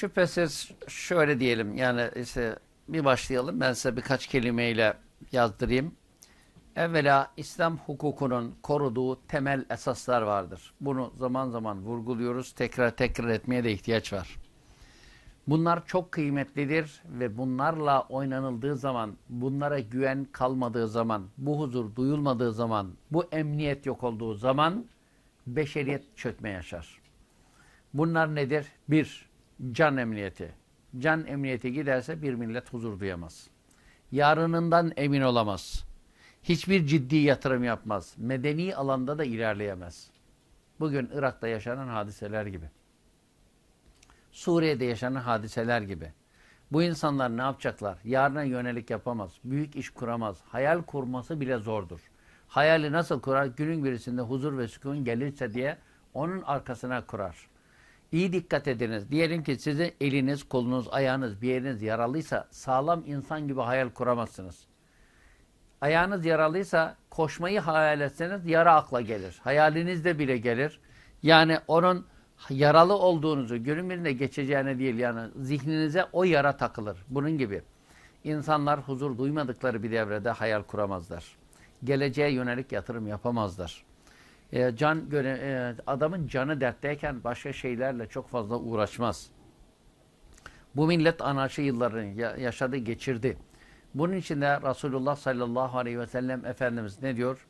Şüphesiz şöyle diyelim yani işte bir başlayalım ben size birkaç kelimeyle yazdırayım. Evvela İslam hukukunun koruduğu temel esaslar vardır. Bunu zaman zaman vurguluyoruz. Tekrar tekrar etmeye de ihtiyaç var. Bunlar çok kıymetlidir ve bunlarla oynanıldığı zaman, bunlara güven kalmadığı zaman, bu huzur duyulmadığı zaman, bu emniyet yok olduğu zaman beşeriyet çökme yaşar. Bunlar nedir? Bir, can emniyeti. Can emniyeti giderse bir millet huzur duyamaz. Yarınından emin olamaz. Hiçbir ciddi yatırım yapmaz. Medeni alanda da ilerleyemez. Bugün Irak'ta yaşanan hadiseler gibi. Suriye'de yaşanan hadiseler gibi. Bu insanlar ne yapacaklar? Yarına yönelik yapamaz. Büyük iş kuramaz. Hayal kurması bile zordur. Hayali nasıl kurar? Günün birisinde huzur ve sükun gelirse diye onun arkasına kurar. İyi dikkat ediniz. Diyelim ki sizin eliniz, kolunuz, ayağınız, bir yeriniz yaralıysa sağlam insan gibi hayal kuramazsınız. Ayağınız yaralıysa koşmayı hayal etseniz yara akla gelir. Hayalinizde bile gelir. Yani onun yaralı olduğunuzu, günün birinde geçeceğine değil yani zihninize o yara takılır. Bunun gibi. İnsanlar huzur duymadıkları bir devrede hayal kuramazlar. Geleceğe yönelik yatırım yapamazlar. E, can e, adamın canı dertteyken başka şeylerle çok fazla uğraşmaz. Bu millet anarşi yıllarını yaşadı, geçirdi. Bunun için de Resulullah sallallahu aleyhi ve sellem Efendimiz ne diyor?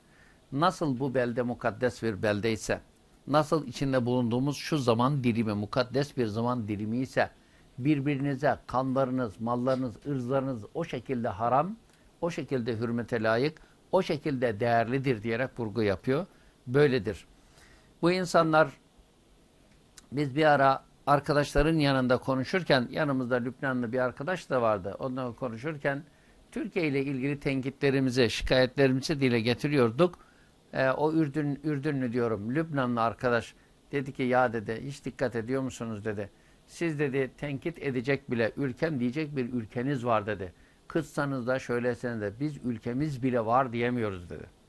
Nasıl bu belde mukaddes bir beldeyse, nasıl içinde bulunduğumuz şu zaman dilimi mukaddes bir zaman dilimi ise, birbirinize kanlarınız, mallarınız, ırzlarınız o şekilde haram, o şekilde hürmete layık, o şekilde değerlidir diyerek vurgu yapıyor. Böyledir. Bu insanlar biz bir ara arkadaşların yanında konuşurken yanımızda Lübnanlı bir arkadaş da vardı. Onunla konuşurken Türkiye ile ilgili tenkitlerimizi, şikayetlerimizi dile getiriyorduk. Ee, o Ürdün, Ürdünlü diyorum, Lübnanlı arkadaş dedi ki ya dedi hiç dikkat ediyor musunuz dedi. Siz dedi tenkit edecek bile ülkem diyecek bir ülkeniz var dedi. Kızsanız da söyleseniz de biz ülkemiz bile var diyemiyoruz dedi.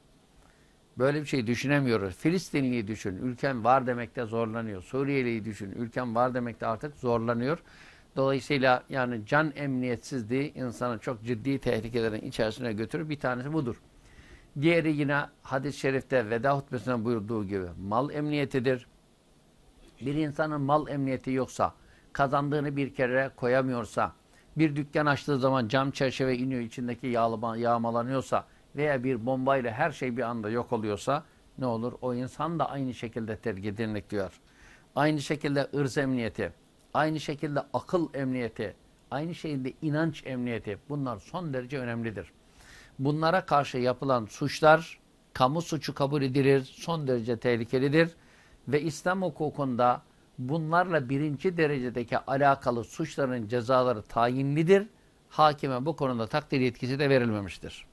Böyle bir şey düşünemiyoruz. Filistinliyi düşün, ülkem var demekte zorlanıyor. Suriyeliyi düşün, ülkem var demekte artık zorlanıyor. Dolayısıyla yani can emniyetsizliği insanı çok ciddi tehlikelerin içerisine götürür. Bir tanesi budur. Diğeri yine hadis-i şerifte veda hutbesinde buyurduğu gibi mal emniyetidir. Bir insanın mal emniyeti yoksa, kazandığını bir kere koyamıyorsa, bir dükkan açtığı zaman cam çerçeve iniyor, içindeki yağmalanıyorsa veya bir bombayla her şey bir anda yok oluyorsa ne olur? O insan da aynı şekilde terk diyor. Aynı şekilde ırz emniyeti, aynı şekilde akıl emniyeti, aynı şekilde inanç emniyeti bunlar son derece önemlidir. Bunlara karşı yapılan suçlar kamu suçu kabul edilir, son derece tehlikelidir ve İslam hukukunda bunlarla birinci derecedeki alakalı suçların cezaları tayinlidir. Hakime bu konuda takdir yetkisi de verilmemiştir.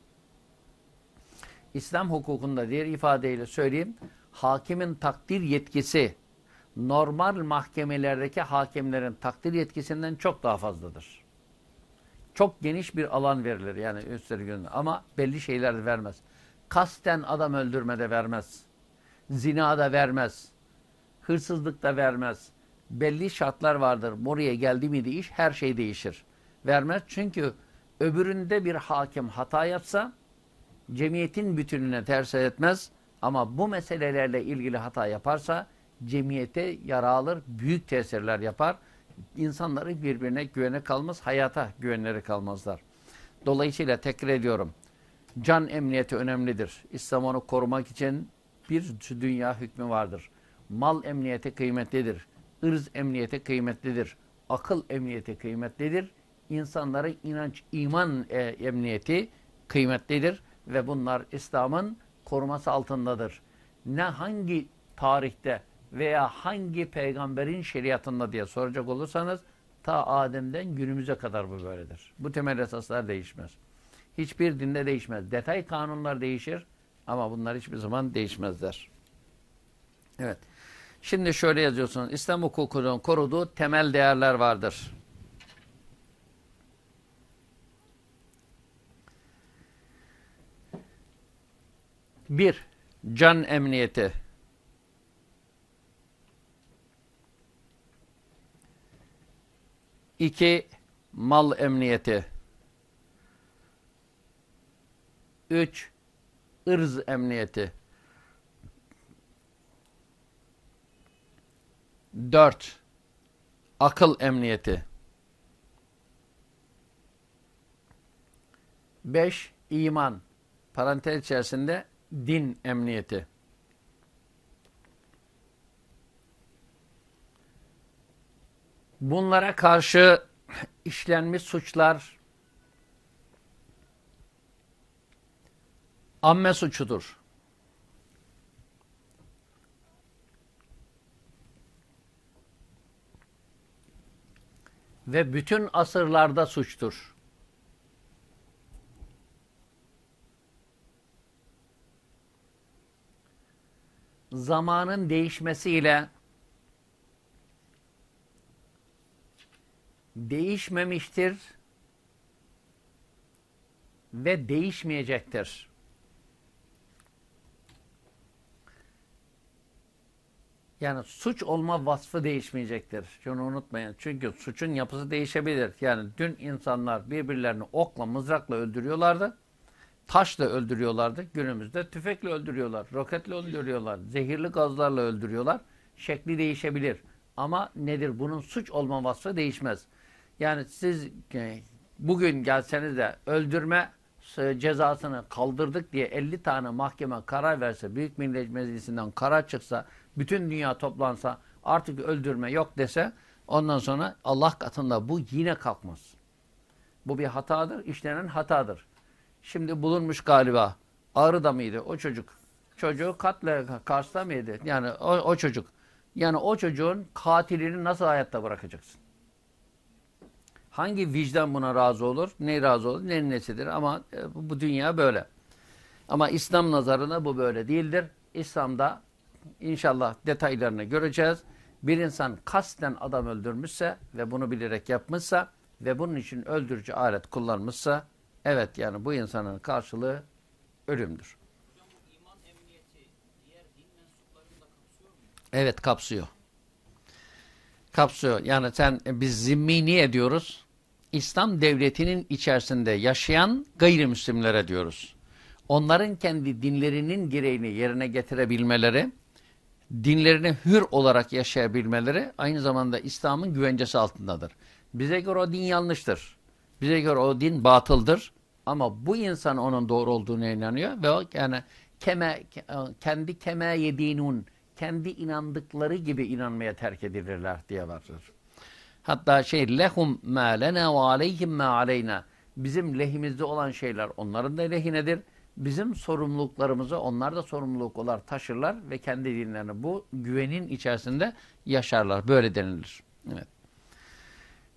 İslam hukukunda diğer ifadeyle söyleyeyim, hakimin takdir yetkisi normal mahkemelerdeki hakimlerin takdir yetkisinden çok daha fazladır. Çok geniş bir alan verilir yani üstelik ama belli şeyler vermez. Kasten adam öldürme de vermez. Zina da vermez. Hırsızlık da vermez. Belli şartlar vardır. Buraya geldi mi iş her şey değişir. Vermez çünkü öbüründe bir hakim hata yapsa cemiyetin bütününe ters etmez ama bu meselelerle ilgili hata yaparsa cemiyete yara alır, büyük tesirler yapar. İnsanları birbirine güvene kalmaz, hayata güvenleri kalmazlar. Dolayısıyla tekrar ediyorum. Can emniyeti önemlidir. İslam onu korumak için bir dünya hükmü vardır. Mal emniyeti kıymetlidir. ırz emniyeti kıymetlidir. Akıl emniyeti kıymetlidir. İnsanların inanç, iman e, emniyeti kıymetlidir ve bunlar İslam'ın koruması altındadır. Ne hangi tarihte veya hangi peygamberin şeriatında diye soracak olursanız ta Adem'den günümüze kadar bu böyledir. Bu temel esaslar değişmez. Hiçbir dinde değişmez. Detay kanunlar değişir ama bunlar hiçbir zaman değişmezler. Evet. Şimdi şöyle yazıyorsunuz. İslam hukukunun koruduğu temel değerler vardır. Bir, can emniyeti. 2. Mal emniyeti. 3. ırz emniyeti. 4. Akıl emniyeti. 5. iman. Parantez içerisinde din emniyeti. Bunlara karşı işlenmiş suçlar amme suçudur. Ve bütün asırlarda suçtur. Zamanın değişmesiyle değişmemiştir ve değişmeyecektir. Yani suç olma vasfı değişmeyecektir. Şunu unutmayın. Çünkü suçun yapısı değişebilir. Yani dün insanlar birbirlerini okla, mızrakla öldürüyorlardı. Taşla öldürüyorlardı. Günümüzde tüfekle öldürüyorlar. Roketle öldürüyorlar. Zehirli gazlarla öldürüyorlar. Şekli değişebilir. Ama nedir? Bunun suç olma vasfı değişmez. Yani siz e, bugün gelseniz de öldürme cezasını kaldırdık diye 50 tane mahkeme karar verse, Büyük Millet Meclisi'nden karar çıksa, bütün dünya toplansa, artık öldürme yok dese, ondan sonra Allah katında bu yine kalkmaz. Bu bir hatadır, işlenen hatadır. Şimdi bulunmuş galiba. Ağrı'da mıydı o çocuk? Çocuğu katle Kars'ta mıydı? Yani o, o çocuk. Yani o çocuğun katilini nasıl hayatta bırakacaksın? Hangi vicdan buna razı olur? Ne razı olur? Ne nesidir? Ama e, bu dünya böyle. Ama İslam nazarına bu böyle değildir. İslam'da inşallah detaylarını göreceğiz. Bir insan kasten adam öldürmüşse ve bunu bilerek yapmışsa ve bunun için öldürücü alet kullanmışsa evet yani bu insanın karşılığı ölümdür. Evet kapsıyor. Kapsıyor. Yani sen biz zimmi niye diyoruz? İslam devletinin içerisinde yaşayan gayrimüslimlere diyoruz. Onların kendi dinlerinin gereğini yerine getirebilmeleri, dinlerini hür olarak yaşayabilmeleri aynı zamanda İslam'ın güvencesi altındadır. Bize göre o din yanlıştır. Bize göre o din batıldır. Ama bu insan onun doğru olduğunu inanıyor ve o yani keme, kendi keme yedinun, kendi inandıkları gibi inanmaya terk edilirler diye vardır. Hatta şey lehum ma lena ve aleyhim ma aleyna. Bizim lehimizde olan şeyler onların da lehinedir. Bizim sorumluluklarımızı onlar da sorumluluk olarak taşırlar ve kendi dinlerini bu güvenin içerisinde yaşarlar. Böyle denilir. Evet.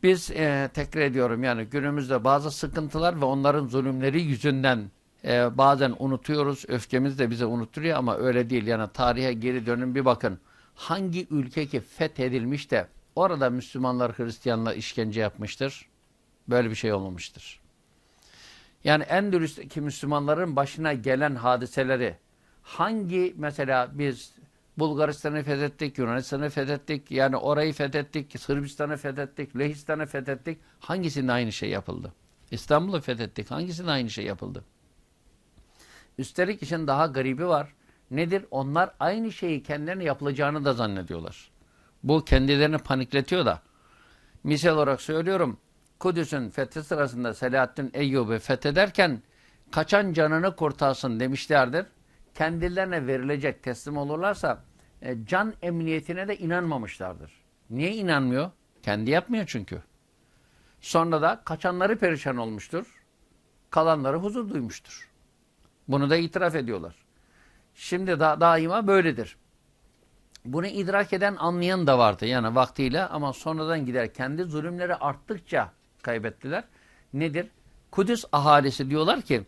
Biz e, tekrar ediyorum yani günümüzde bazı sıkıntılar ve onların zulümleri yüzünden e, bazen unutuyoruz. Öfkemiz de bize unutturuyor ama öyle değil. Yani tarihe geri dönün bir bakın. Hangi ülke ki fethedilmiş de Orada Müslümanlar Hristiyanlar işkence yapmıştır. Böyle bir şey olmamıştır. Yani Endülüs'teki Müslümanların başına gelen hadiseleri hangi mesela biz Bulgaristan'ı fethettik, Yunanistan'ı fethettik, yani orayı fethettik, Sırbistan'ı fethettik, Lehistan'ı fethettik. Hangisinde aynı şey yapıldı? İstanbul'u fethettik. Hangisinde aynı şey yapıldı? Üstelik işin daha garibi var. Nedir? Onlar aynı şeyi kendilerine yapılacağını da zannediyorlar. Bu kendilerini panikletiyor da. Misal olarak söylüyorum. Kudüs'ün fethi sırasında Selahaddin Eyyubi fethederken kaçan canını kurtarsın demişlerdir. Kendilerine verilecek teslim olurlarsa e, can emniyetine de inanmamışlardır. Niye inanmıyor? Kendi yapmıyor çünkü. Sonra da kaçanları perişan olmuştur. Kalanları huzur duymuştur. Bunu da itiraf ediyorlar. Şimdi da daima böyledir. Bunu idrak eden, anlayan da vardı yani vaktiyle ama sonradan gider. Kendi zulümleri arttıkça kaybettiler. Nedir? Kudüs ahalisi diyorlar ki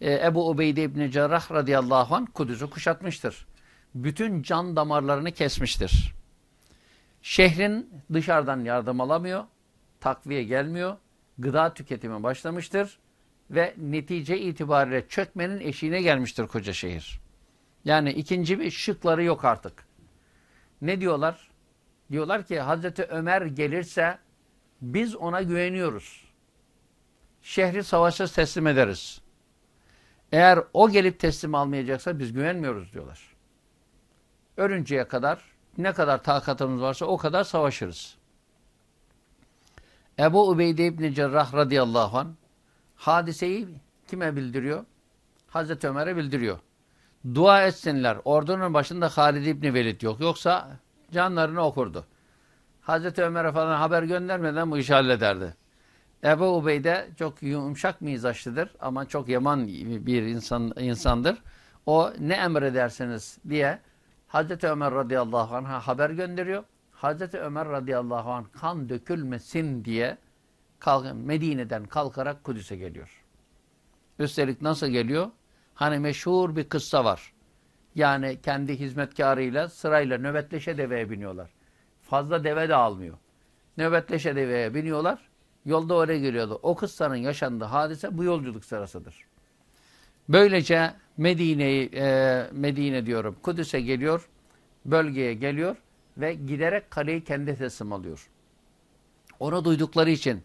e, Ebu Ubeyde İbni Cerrah radıyallahu anh Kudüs'ü kuşatmıştır. Bütün can damarlarını kesmiştir. Şehrin dışarıdan yardım alamıyor, takviye gelmiyor, gıda tüketimi başlamıştır ve netice itibariyle çökmenin eşiğine gelmiştir koca şehir. Yani ikinci bir şıkları yok artık. Ne diyorlar? Diyorlar ki Hazreti Ömer gelirse Biz ona güveniyoruz. Şehri savaşa teslim ederiz. Eğer o gelip teslim almayacaksa biz güvenmiyoruz diyorlar. Ölünceye kadar ne kadar takatımız varsa o kadar savaşırız. Ebu Ubeyde İbni Cerrah radıyallahu anh hadiseyi kime bildiriyor? Hazreti Ömer'e bildiriyor. Dua etsinler. Ordunun başında Halid İbni Velid yok. Yoksa canlarını okurdu. Hazreti Ömer'e falan haber göndermeden bu işi hallederdi. Ebu Ubeyde çok yumuşak mizaçlıdır ama çok yaman bir insan insandır. O ne emredersiniz diye Hazreti Ömer radıyallahu anh'a haber gönderiyor. Hazreti Ömer radıyallahu anh kan dökülmesin diye kalk Medine'den kalkarak Kudüs'e geliyor. Üstelik nasıl geliyor? Hani meşhur bir kıssa var. Yani kendi hizmetkarıyla sırayla nöbetleşe deveye biniyorlar. Fazla deve de almıyor. Nöbetleşe deveye biniyorlar. Yolda oraya geliyordu. O kıssanın yaşandığı hadise bu yolculuk sırasıdır. Böylece Medine'yi e, Medine diyorum. Kudüs'e geliyor. Bölgeye geliyor ve giderek kaleyi kendi teslim alıyor. Onu duydukları için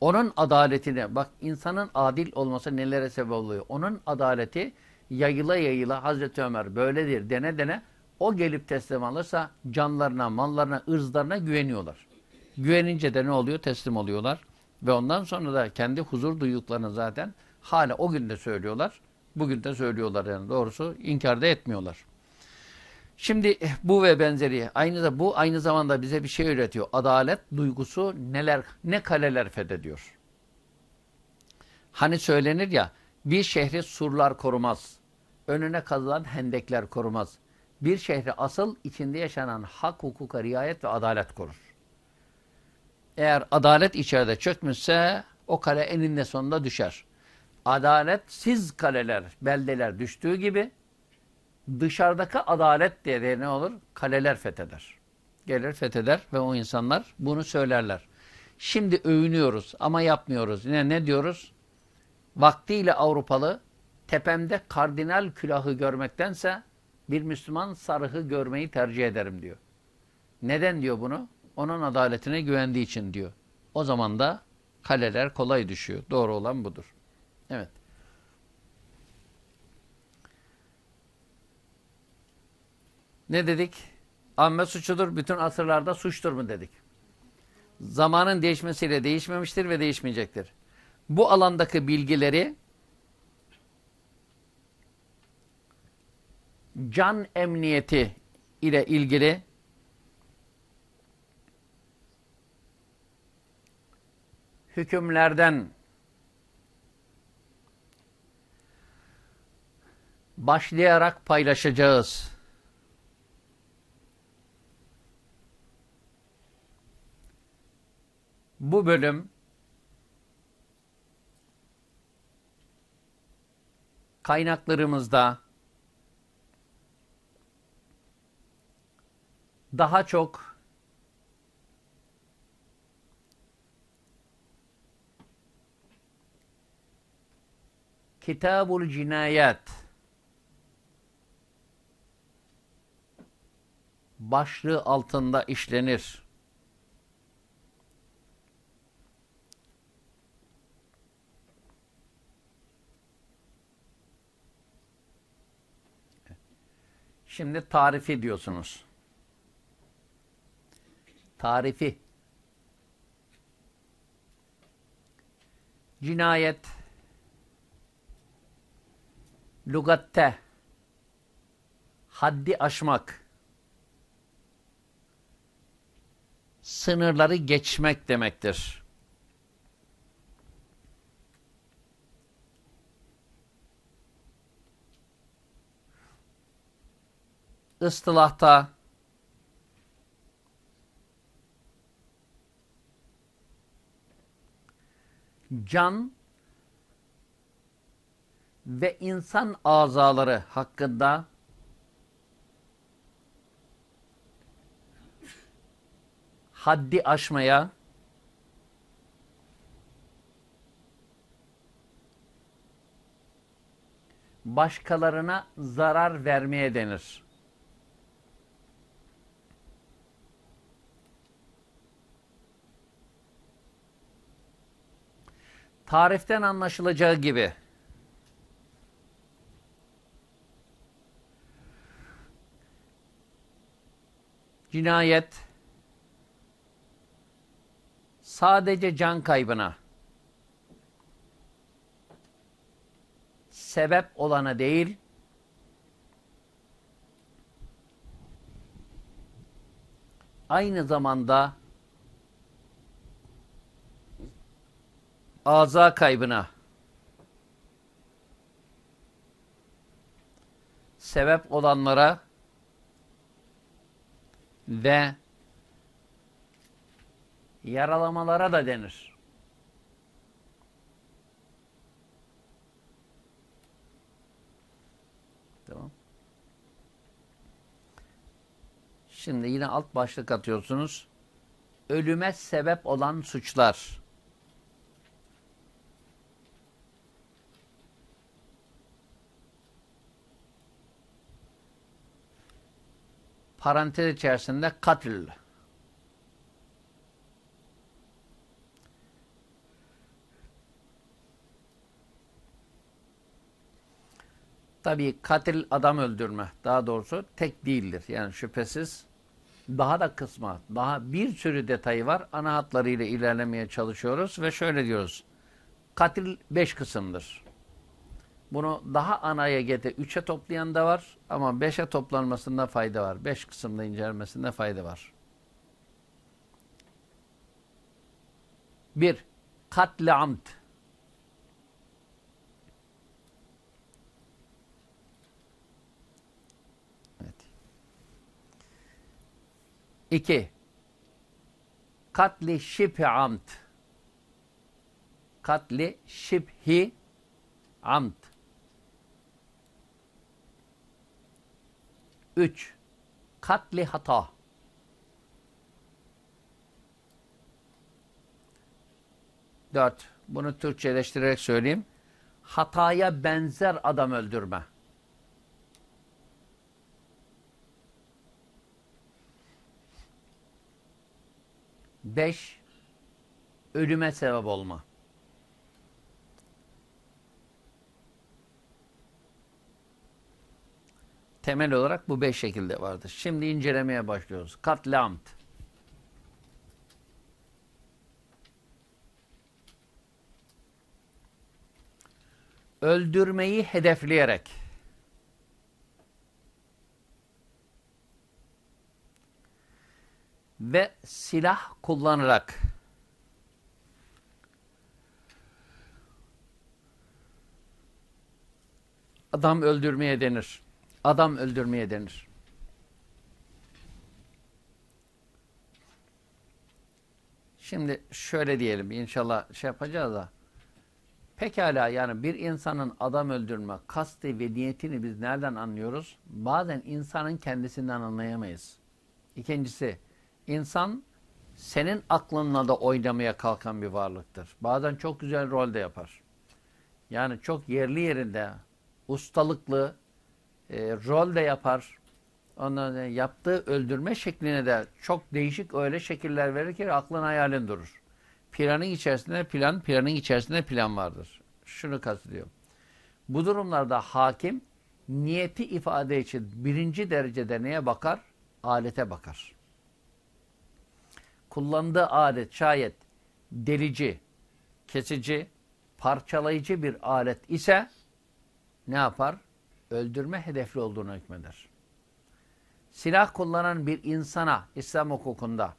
onun adaletine bak insanın adil olması nelere sebep oluyor. Onun adaleti yayıla yayıla Hazreti Ömer böyledir dene dene o gelip teslim alırsa canlarına, mallarına, ırzlarına güveniyorlar. Güvenince de ne oluyor? Teslim oluyorlar. Ve ondan sonra da kendi huzur duyduklarını zaten hala o gün de söylüyorlar. Bugün de söylüyorlar yani doğrusu inkar da etmiyorlar. Şimdi eh, bu ve benzeri aynı da bu aynı zamanda bize bir şey öğretiyor. Adalet duygusu neler ne kaleler fethediyor. Hani söylenir ya bir şehri surlar korumaz. Önüne kazılan hendekler korumaz. Bir şehri asıl içinde yaşanan hak, hukuka riayet ve adalet korur. Eğer adalet içeride çökmüşse o kale eninde sonunda düşer. Adaletsiz kaleler, beldeler düştüğü gibi dışarıdaki adalet diye ne olur? Kaleler fetheder. Gelir fetheder ve o insanlar bunu söylerler. Şimdi övünüyoruz ama yapmıyoruz. Ne, ne diyoruz? Vaktiyle Avrupalı tepemde kardinal külahı görmektense bir Müslüman sarığı görmeyi tercih ederim diyor. Neden diyor bunu? Onun adaletine güvendiği için diyor. O zaman da kaleler kolay düşüyor. Doğru olan budur. Evet. Ne dedik? Amme suçudur, bütün asırlarda suçtur mu dedik. Zamanın değişmesiyle değişmemiştir ve değişmeyecektir. Bu alandaki bilgileri can emniyeti ile ilgili hükümlerden başlayarak paylaşacağız. Bu bölüm kaynaklarımızda daha çok Kitabul Cinayet başlığı altında işlenir. Şimdi tarifi diyorsunuz. Tarifi. Cinayet lugatte. Haddi aşmak. Sınırları geçmek demektir. ıstılahta can ve insan azaları hakkında haddi aşmaya başkalarına zarar vermeye denir. tariften anlaşılacağı gibi cinayet sadece can kaybına sebep olana değil aynı zamanda aza kaybına sebep olanlara ve yaralamalara da denir. Tamam. Şimdi yine alt başlık atıyorsunuz. Ölüme sebep olan suçlar. Parantez içerisinde katil. Tabii katil adam öldürme daha doğrusu tek değildir. Yani şüphesiz daha da kısma, daha bir sürü detayı var. Ana hatlarıyla ilerlemeye çalışıyoruz ve şöyle diyoruz. Katil beş kısımdır. Bunu daha anaya gete üçe toplayan da var ama beşe toplanmasında fayda var. Beş kısımda incelenmesinde fayda var. Bir, katle amd. Evet. İki, katli şibhi amd. Katli şibhi amd. 3. Katli hata. Dört. Bunu Türkçeleştirerek söyleyeyim. Hataya benzer adam öldürme. Beş. Ölüme sebep olma. Temel olarak bu beş şekilde vardır. Şimdi incelemeye başlıyoruz. Katliamt. Öldürmeyi hedefleyerek ve silah kullanarak adam öldürmeye denir adam öldürmeye denir. Şimdi şöyle diyelim inşallah şey yapacağız da pekala yani bir insanın adam öldürme kasti ve niyetini biz nereden anlıyoruz? Bazen insanın kendisinden anlayamayız. İkincisi insan senin aklınla da oynamaya kalkan bir varlıktır. Bazen çok güzel rol de yapar. Yani çok yerli yerinde ustalıklı, e, rol de yapar. Ondan yaptığı öldürme şekline de çok değişik öyle şekiller verir ki aklın hayalin durur. Planın içerisinde plan, planın içerisinde plan vardır. Şunu kastediyorum. Bu durumlarda hakim niyeti ifade için birinci derecede neye bakar? Alete bakar. Kullandığı alet şayet delici, kesici, parçalayıcı bir alet ise ne yapar? Öldürme hedefli olduğunu hükmeder. Silah kullanan bir insana İslam hukukunda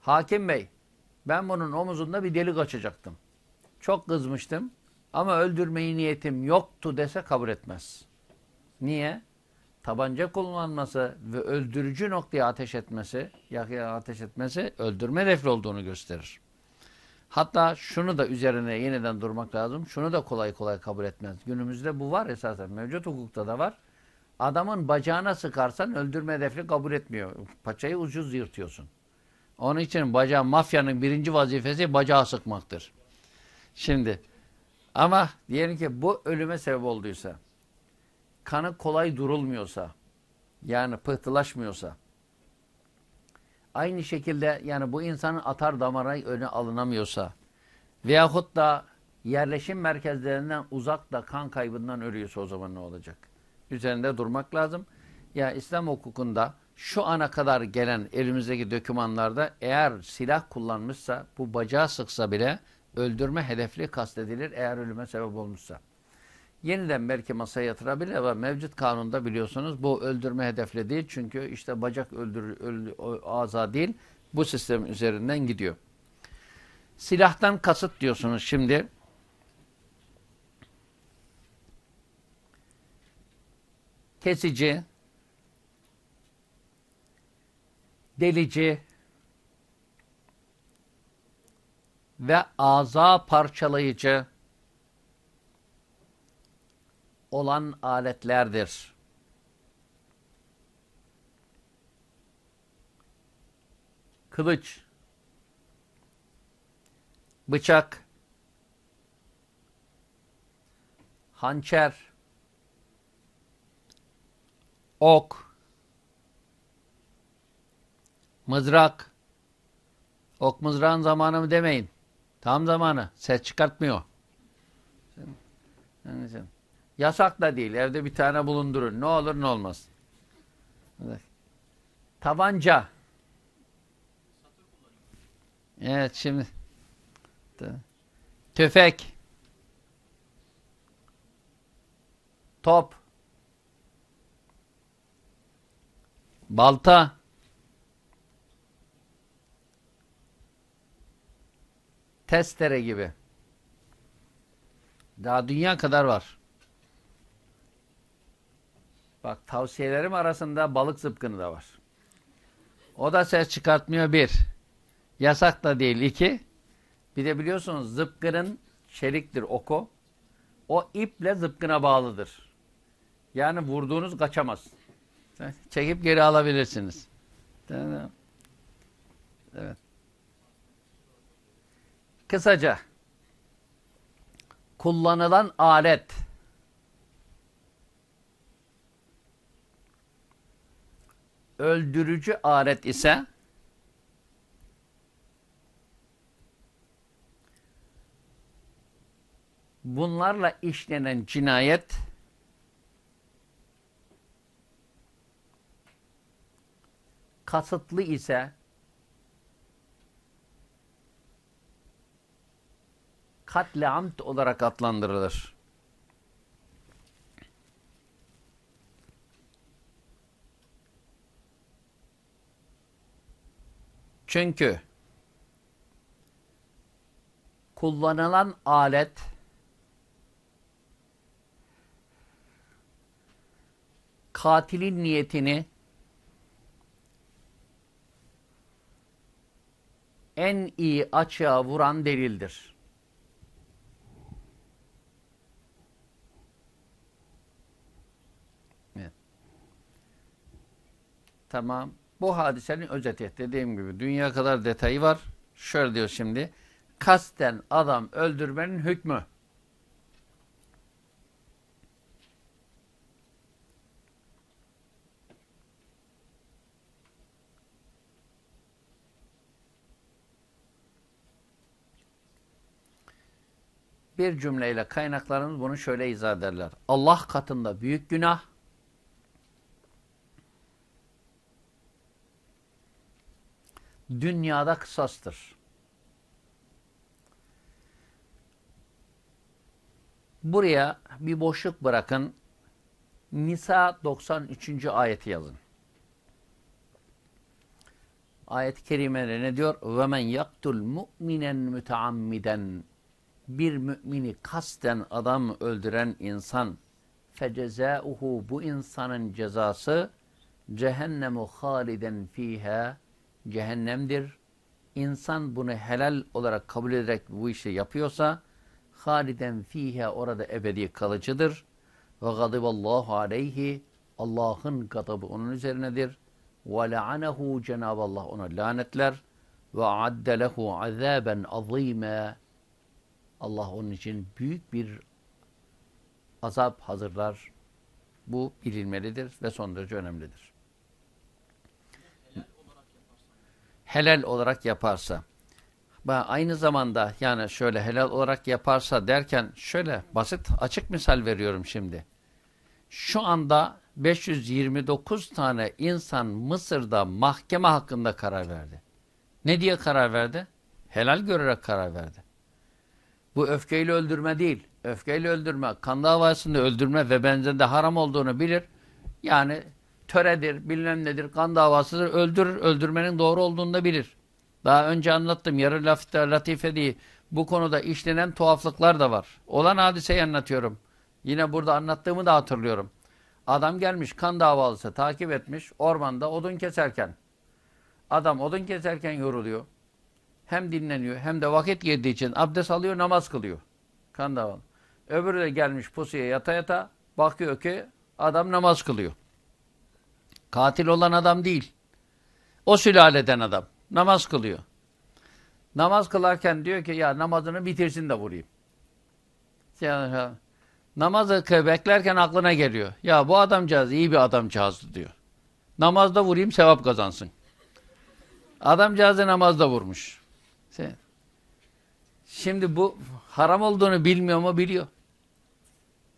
hakim bey ben bunun omuzunda bir delik açacaktım. Çok kızmıştım ama öldürmeyi niyetim yoktu dese kabul etmez. Niye? Tabanca kullanması ve öldürücü noktaya ateş etmesi, yakıya ateş etmesi öldürme hedefli olduğunu gösterir. Hatta şunu da üzerine yeniden durmak lazım. Şunu da kolay kolay kabul etmez. Günümüzde bu var esasen. Mevcut hukukta da var. Adamın bacağına sıkarsan öldürme hedefi kabul etmiyor. Paçayı ucuz yırtıyorsun. Onun için bacağı mafyanın birinci vazifesi bacağı sıkmaktır. Şimdi ama diyelim ki bu ölüme sebep olduysa, kanı kolay durulmuyorsa, yani pıhtılaşmıyorsa, Aynı şekilde yani bu insanın atar damara öne alınamıyorsa veyahut da yerleşim merkezlerinden uzak da kan kaybından ölüyorsa o zaman ne olacak? Üzerinde durmak lazım. Ya İslam hukukunda şu ana kadar gelen elimizdeki dokümanlarda eğer silah kullanmışsa bu bacağı sıksa bile öldürme hedefli kastedilir eğer ölüme sebep olmuşsa. Yeniden belki masaya yatırabilir ama mevcut kanunda biliyorsunuz bu öldürme hedefli değil. Çünkü işte bacak öldür, öldür, ağza değil bu sistem üzerinden gidiyor. Silahtan kasıt diyorsunuz şimdi. Kesici, delici ve ağza parçalayıcı olan aletlerdir. Kılıç, bıçak, hançer, ok, Mızrak. Ok mızrağın zamanı mı demeyin. Tam zamanı. Ses çıkartmıyor. Yasak da değil. Evde bir tane bulundurun. Ne olur ne olmaz. Tabanca. Evet şimdi. Tüfek. Top. Balta. Testere gibi. Daha dünya kadar var. Bak tavsiyelerim arasında balık zıpkını da var. O da ses çıkartmıyor bir. Yasak da değil iki. Bir de biliyorsunuz zıpkının çeliktir oku. O iple zıpkına bağlıdır. Yani vurduğunuz kaçamaz. Çekip geri alabilirsiniz. Evet. Kısaca kullanılan alet öldürücü alet ise bunlarla işlenen cinayet kasıtlı ise katle amd olarak adlandırılır. Çünkü kullanılan alet katilin niyetini en iyi açığa vuran delildir. Tamam. Bu hadisenin özeti. Dediğim gibi dünya kadar detayı var. Şöyle diyor şimdi. Kasten adam öldürmenin hükmü. Bir cümleyle kaynaklarımız bunu şöyle izah ederler. Allah katında büyük günah, dünyada kısastır. Buraya bir boşluk bırakın. Nisa 93. ayeti yazın. Ayet-i kerimede ne diyor? وَمَنْ يَقْتُلْ مُؤْمِنًا مُتَعَمِّدًا Bir mümini kasten adam öldüren insan fecezaؤuhu bu insanın cezası cehennemu haliden fiha cehennemdir. İnsan bunu helal olarak kabul ederek bu işi yapıyorsa haliden fihe orada ebedi kalıcıdır. Ve gadiballahu aleyhi Allah'ın gadabı onun üzerinedir. Ve la'anehu Cenab-ı Allah ona lanetler. Ve adde lehu azaben azime Allah onun için büyük bir azap hazırlar. Bu bilinmelidir ve son derece önemlidir. Helal olarak yaparsa. Aynı zamanda yani şöyle helal olarak yaparsa derken şöyle basit açık misal veriyorum şimdi. Şu anda 529 tane insan Mısır'da mahkeme hakkında karar verdi. Ne diye karar verdi? Helal görerek karar verdi. Bu öfkeyle öldürme değil. Öfkeyle öldürme, kan davasında öldürme ve benzerinde haram olduğunu bilir. Yani töredir, bilmem nedir, kan davasıdır, öldürür, öldürmenin doğru olduğunu da bilir. Daha önce anlattım, yarı lafita, latife değil. Bu konuda işlenen tuhaflıklar da var. Olan hadiseyi anlatıyorum. Yine burada anlattığımı da hatırlıyorum. Adam gelmiş kan davalısı takip etmiş ormanda odun keserken. Adam odun keserken yoruluyor. Hem dinleniyor hem de vakit girdiği için abdest alıyor namaz kılıyor. Kan davalı. Öbürü de gelmiş pusuya yata yata bakıyor ki adam namaz kılıyor. Katil olan adam değil. O sülaleden adam. Namaz kılıyor. Namaz kılarken diyor ki ya namazını bitirsin de vurayım. Namazı beklerken aklına geliyor. Ya bu adamcağız iyi bir adamcağızdı diyor. Namazda vurayım sevap kazansın. Adamcağızı namazda vurmuş. Şimdi bu haram olduğunu bilmiyor mu? Biliyor.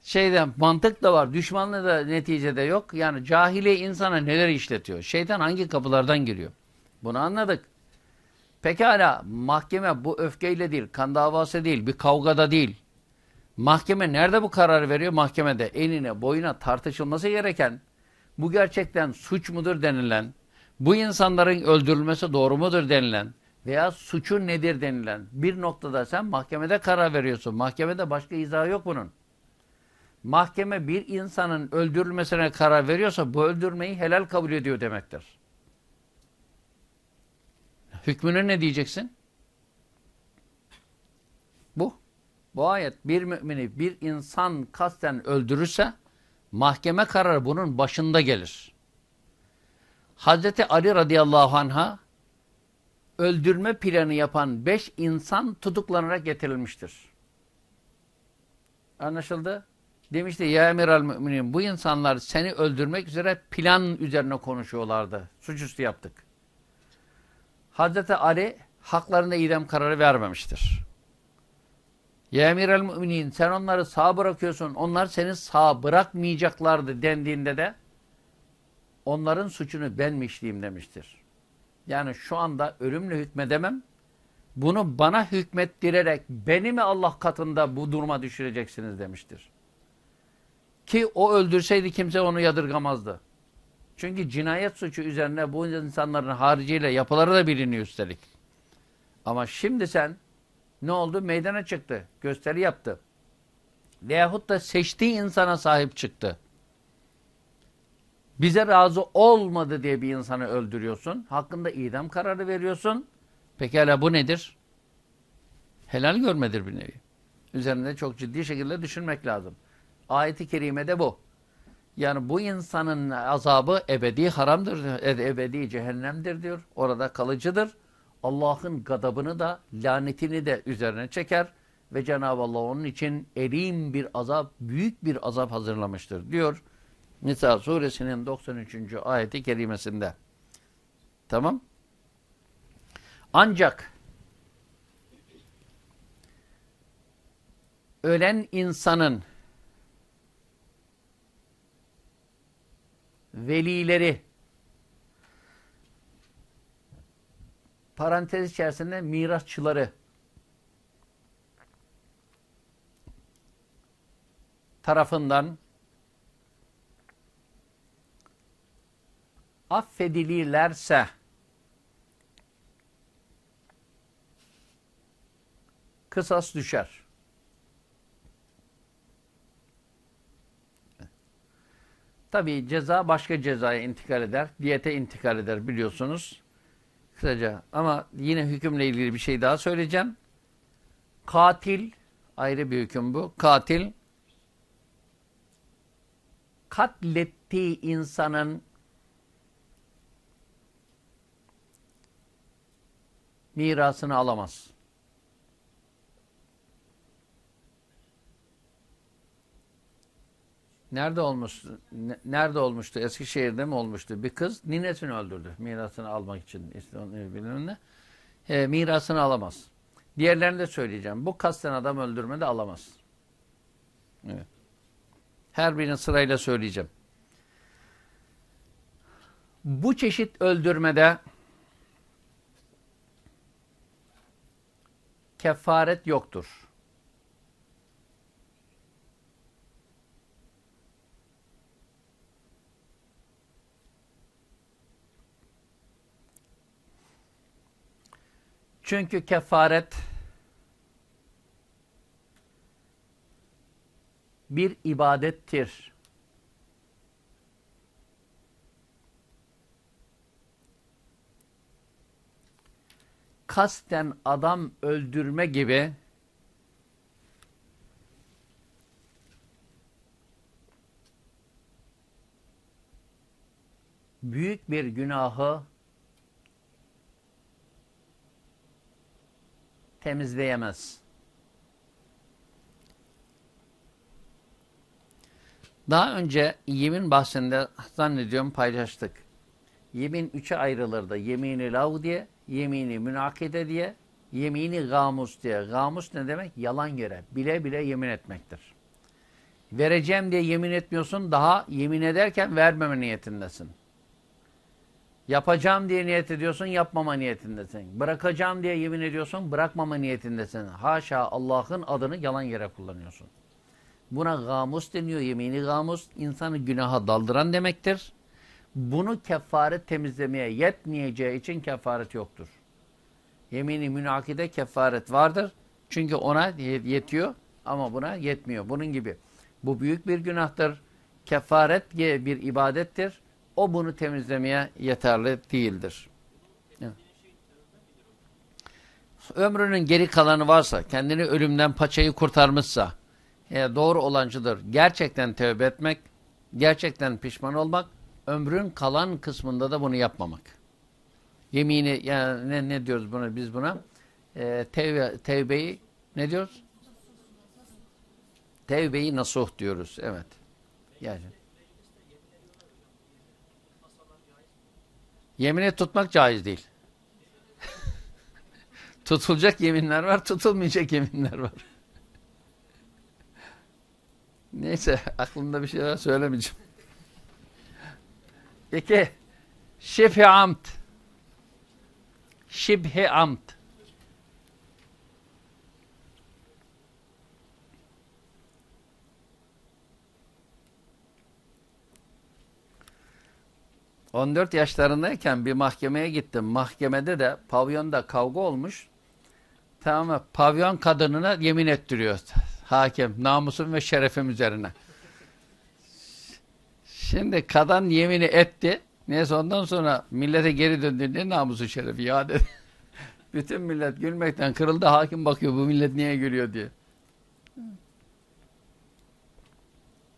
Şeyden mantık da var. Düşmanlığı da neticede yok. Yani cahiliye insana neler işletiyor? Şeytan hangi kapılardan giriyor? Bunu anladık. Pekala mahkeme bu öfkeyle değil, kan davası değil, bir kavgada değil. Mahkeme nerede bu kararı veriyor? Mahkemede enine boyuna tartışılması gereken bu gerçekten suç mudur denilen, bu insanların öldürülmesi doğru mudur denilen veya suçu nedir denilen bir noktada sen mahkemede karar veriyorsun. Mahkemede başka izahı yok bunun. Mahkeme bir insanın öldürülmesine karar veriyorsa bu öldürmeyi helal kabul ediyor demektir. Hükmüne ne diyeceksin? Bu. Bu ayet bir mümini bir insan kasten öldürürse mahkeme kararı bunun başında gelir. Hazreti Ali radıyallahu anh'a öldürme planı yapan beş insan tutuklanarak getirilmiştir. Anlaşıldı? Demişti ya emiral müminin bu insanlar seni öldürmek üzere plan üzerine konuşuyorlardı. Suçüstü yaptık. Hazreti Ali haklarında idam kararı vermemiştir. Ya emiral müminin sen onları sağ bırakıyorsun. Onlar seni sağ bırakmayacaklardı dendiğinde de onların suçunu ben mi işleyeyim demiştir. Yani şu anda ölümle hükmedemem. Bunu bana hükmettirerek beni mi Allah katında bu duruma düşüreceksiniz demiştir. Ki o öldürseydi kimse onu yadırgamazdı. Çünkü cinayet suçu üzerine bu insanların hariciyle yapıları da biliniyor üstelik. Ama şimdi sen ne oldu? Meydana çıktı. Gösteri yaptı. Veyahut da seçtiği insana sahip çıktı. Bize razı olmadı diye bir insanı öldürüyorsun. Hakkında idam kararı veriyorsun. Pekala bu nedir? Helal görmedir bir nevi. Üzerinde çok ciddi şekilde düşünmek lazım. Ayet-i kerimede bu. Yani bu insanın azabı ebedi haramdır, ebedi cehennemdir diyor. Orada kalıcıdır. Allah'ın gadabını da, lanetini de üzerine çeker ve Cenab-ı Allah onun için elim bir azap, büyük bir azap hazırlamıştır diyor. Nisa suresinin 93. ayeti kerimesinde. Tamam. Ancak ölen insanın velileri parantez içerisinde mirasçıları tarafından affedilirlerse kısas düşer. Tabi ceza başka cezaya intikal eder. Diyete intikal eder biliyorsunuz. Kısaca ama yine hükümle ilgili bir şey daha söyleyeceğim. Katil ayrı bir hüküm bu. Katil katlettiği insanın mirasını alamaz. Nerede olmuştu? Nerede olmuştu? Eskişehir'de mi olmuştu? Bir kız ninesini öldürdü. Mirasını almak için. bilmem e, mirasını alamaz. Diğerlerini de söyleyeceğim. Bu kasten adam öldürme de alamaz. Evet. Her birini sırayla söyleyeceğim. Bu çeşit öldürmede kefaret yoktur. Çünkü kefaret bir ibadettir. Kasten adam öldürme gibi büyük bir günahı temizleyemez. Daha önce yemin bahsinde zannediyorum paylaştık. Yemin üçe ayrılırdı. Yemini lav diye, yemini münakide diye, yemini gamus diye. Gamus ne demek? Yalan yere, bile bile yemin etmektir. Vereceğim diye yemin etmiyorsun, daha yemin ederken vermeme niyetindesin. Yapacağım diye niyet ediyorsun, yapmama niyetindesin. Bırakacağım diye yemin ediyorsun, bırakmama niyetindesin. Haşa Allah'ın adını yalan yere kullanıyorsun. Buna gamus deniyor. Yemini gamus, insanı günaha daldıran demektir. Bunu kefaret temizlemeye yetmeyeceği için kefaret yoktur. Yemini münakide kefaret vardır. Çünkü ona yetiyor ama buna yetmiyor. Bunun gibi. Bu büyük bir günahtır. Kefaret bir ibadettir. O bunu temizlemeye yeterli değildir. Ömrünün geri kalanı varsa, kendini ölümden paçayı kurtarmışsa, e, doğru olancıdır. Gerçekten tövbe etmek, gerçekten pişman olmak, ömrün kalan kısmında da bunu yapmamak. Yemini, yani ne, ne diyoruz buna biz buna? E, tevbe, tevbeyi ne diyoruz? Tevbeyi nasuh diyoruz. Evet. Yani. Yemini tutmak caiz değil. Tutulacak yeminler var, tutulmayacak yeminler var. Neyse, aklımda bir şeyler söylemeyeceğim. İki, şibhi amd. Şibhi amd. 14 yaşlarındayken bir mahkemeye gittim. Mahkemede de pavyonda kavga olmuş. Tamam mı? Pavyon kadınına yemin ettiriyor hakim. Namusum ve şerefim üzerine. Şimdi kadın yemini etti. Neyse ondan sonra millete geri döndüğünde namusu şerefi ya dedi. Bütün millet gülmekten kırıldı. Hakim bakıyor bu millet niye gülüyor diye.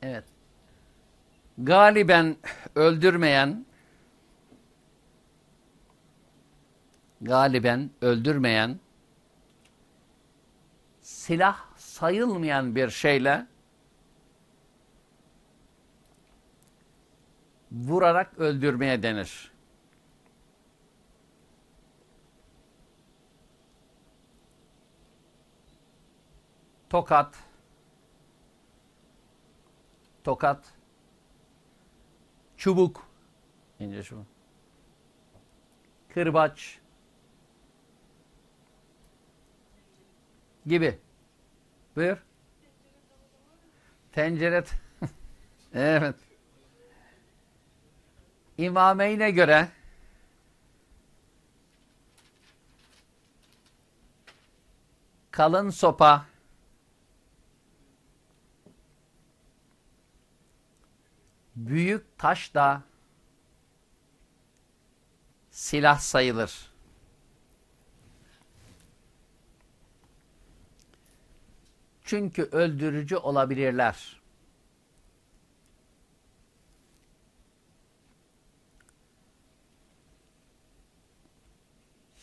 Evet. Galiben öldürmeyen, galiben öldürmeyen silah sayılmayan bir şeyle vurarak öldürmeye denir. Tokat. Tokat. Çubuk. İnce şu kırbaç gibi Buyur. Tencere. evet. İmameyne göre kalın sopa büyük taş da silah sayılır. Çünkü öldürücü olabilirler.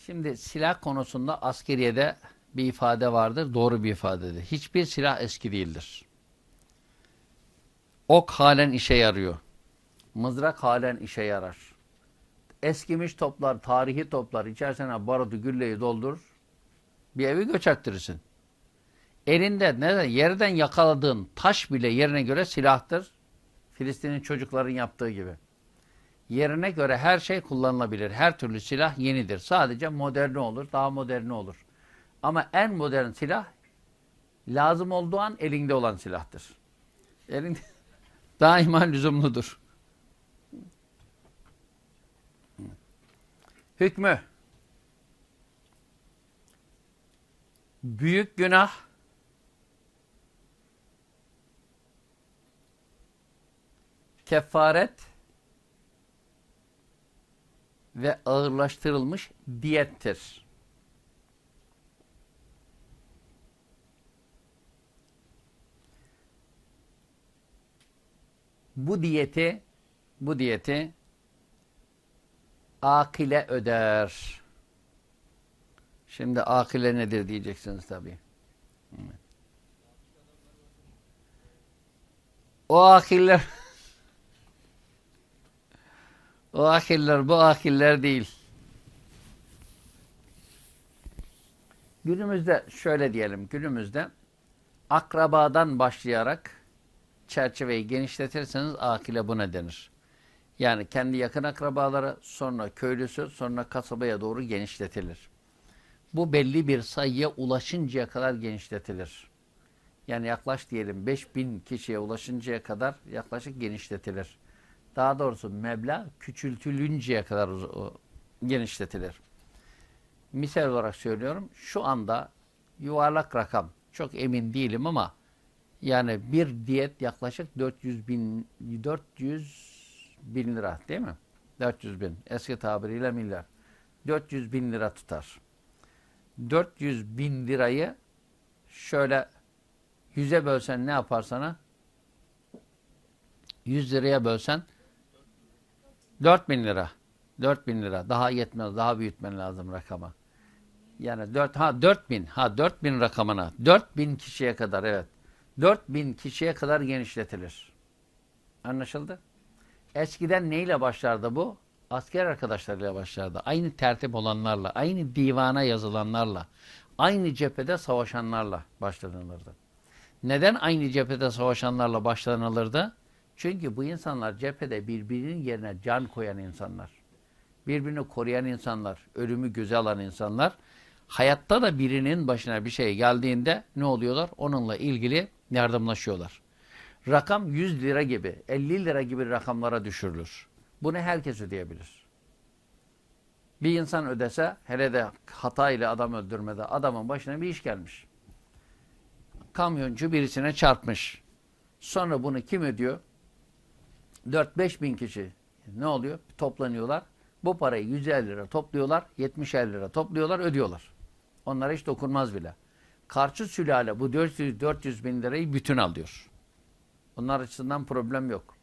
Şimdi silah konusunda askeriyede bir ifade vardır. Doğru bir ifadedir. Hiçbir silah eski değildir. Ok halen işe yarıyor. Mızrak halen işe yarar. Eskimiş toplar, tarihi toplar, içerisine barutu, gülleyi doldur. Bir evi göç ettirirsin. Elinde ne yerden yakaladığın taş bile yerine göre silahtır. Filistin'in çocukların yaptığı gibi. Yerine göre her şey kullanılabilir. Her türlü silah yenidir. Sadece moderni olur, daha moderni olur. Ama en modern silah lazım olduğu an elinde olan silahtır. Elinde daima lüzumludur. Hükmü büyük günah kefaret ve ağırlaştırılmış diyettir. Bu diyeti bu diyeti akile öder. Şimdi akile nedir diyeceksiniz tabii. O akiller o akiller bu akiller değil. Günümüzde şöyle diyelim, günümüzde akrabadan başlayarak çerçeveyi genişletirseniz akile buna denir. Yani kendi yakın akrabaları, sonra köylüsü, sonra kasabaya doğru genişletilir. Bu belli bir sayıya ulaşıncaya kadar genişletilir. Yani yaklaş diyelim 5000 kişiye ulaşıncaya kadar yaklaşık genişletilir. Daha doğrusu meblağ küçültülünceye kadar genişletilir. Misal olarak söylüyorum. Şu anda yuvarlak rakam. Çok emin değilim ama yani bir diyet yaklaşık 400 bin 400 bin lira değil mi? 400 bin. Eski tabiriyle milyar. 400 bin lira tutar. 400 bin lirayı şöyle yüze bölsen ne yapar sana? 100 liraya bölsen 4 bin lira. 4 bin lira. Daha yetmez. Daha büyütmen lazım rakama. Yani 4, ha 4 bin. Ha 4 bin rakamına. 4 bin kişiye kadar evet. 4 bin kişiye kadar genişletilir. Anlaşıldı? Eskiden neyle başlardı bu? Asker arkadaşlarıyla başlardı. Aynı tertip olanlarla, aynı divana yazılanlarla, aynı cephede savaşanlarla başlanılırdı. Neden aynı cephede savaşanlarla başlanılırdı? Çünkü bu insanlar cephede birbirinin yerine can koyan insanlar. Birbirini koruyan insanlar, ölümü göze alan insanlar. Hayatta da birinin başına bir şey geldiğinde ne oluyorlar? Onunla ilgili yardımlaşıyorlar. Rakam 100 lira gibi, 50 lira gibi rakamlara düşürülür. Bunu herkes ödeyebilir. Bir insan ödese, hele de hata ile adam öldürmede adamın başına bir iş gelmiş. Kamyoncu birisine çarpmış. Sonra bunu kim ödüyor? 4-5 bin kişi ne oluyor? Toplanıyorlar. Bu parayı 150 lira topluyorlar, 70-50 lira topluyorlar, ödüyorlar. Onlara hiç dokunmaz bile. Karşı sülale bu 400, 400 bin lirayı bütün alıyor. Onlar açısından problem yok.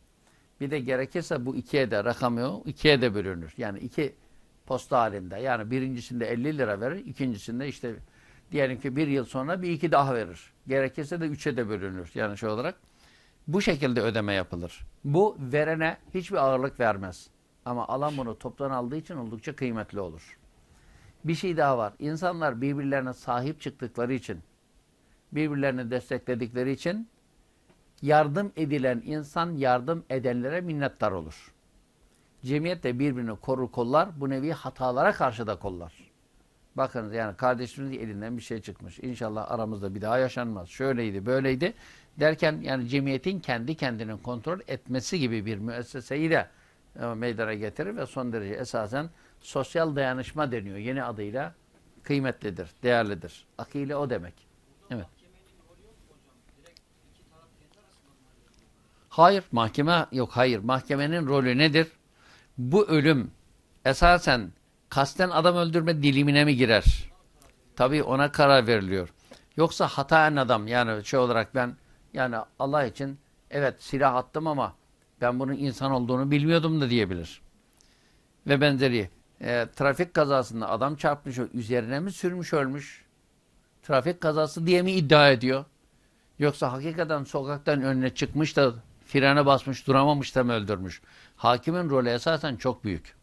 Bir de gerekirse bu ikiye de rakamı ikiye de bölünür. Yani iki posta halinde. Yani birincisinde 50 lira verir, ikincisinde işte diyelim ki bir yıl sonra bir iki daha verir. Gerekirse de üçe de bölünür. Yani şey olarak bu şekilde ödeme yapılır. Bu verene hiçbir ağırlık vermez. Ama alan bunu toptan aldığı için oldukça kıymetli olur. Bir şey daha var. İnsanlar birbirlerine sahip çıktıkları için, birbirlerini destekledikleri için yardım edilen insan yardım edenlere minnettar olur. Cemiyet de birbirini korur kollar, bu nevi hatalara karşı da kollar. Bakın yani kardeşimiz elinden bir şey çıkmış. İnşallah aramızda bir daha yaşanmaz. Şöyleydi, böyleydi derken yani cemiyetin kendi kendinin kontrol etmesi gibi bir müesseseyi de e, meydana getirir ve son derece esasen sosyal dayanışma deniyor. Yeni adıyla kıymetlidir, değerlidir. Akile o demek. Evet. Hayır, mahkeme yok. Hayır, mahkemenin rolü nedir? Bu ölüm esasen kasten adam öldürme dilimine mi girer? Tabii ona karar veriliyor. Yoksa hataen adam yani şey olarak ben yani Allah için evet silah attım ama ben bunun insan olduğunu bilmiyordum da diyebilir. Ve benzeri. E, trafik kazasında adam çarpmış, üzerine mi sürmüş ölmüş? Trafik kazası diye mi iddia ediyor? Yoksa hakikaten sokaktan önüne çıkmış da frene basmış, duramamış da mı öldürmüş? Hakimin rolü esasen çok büyük.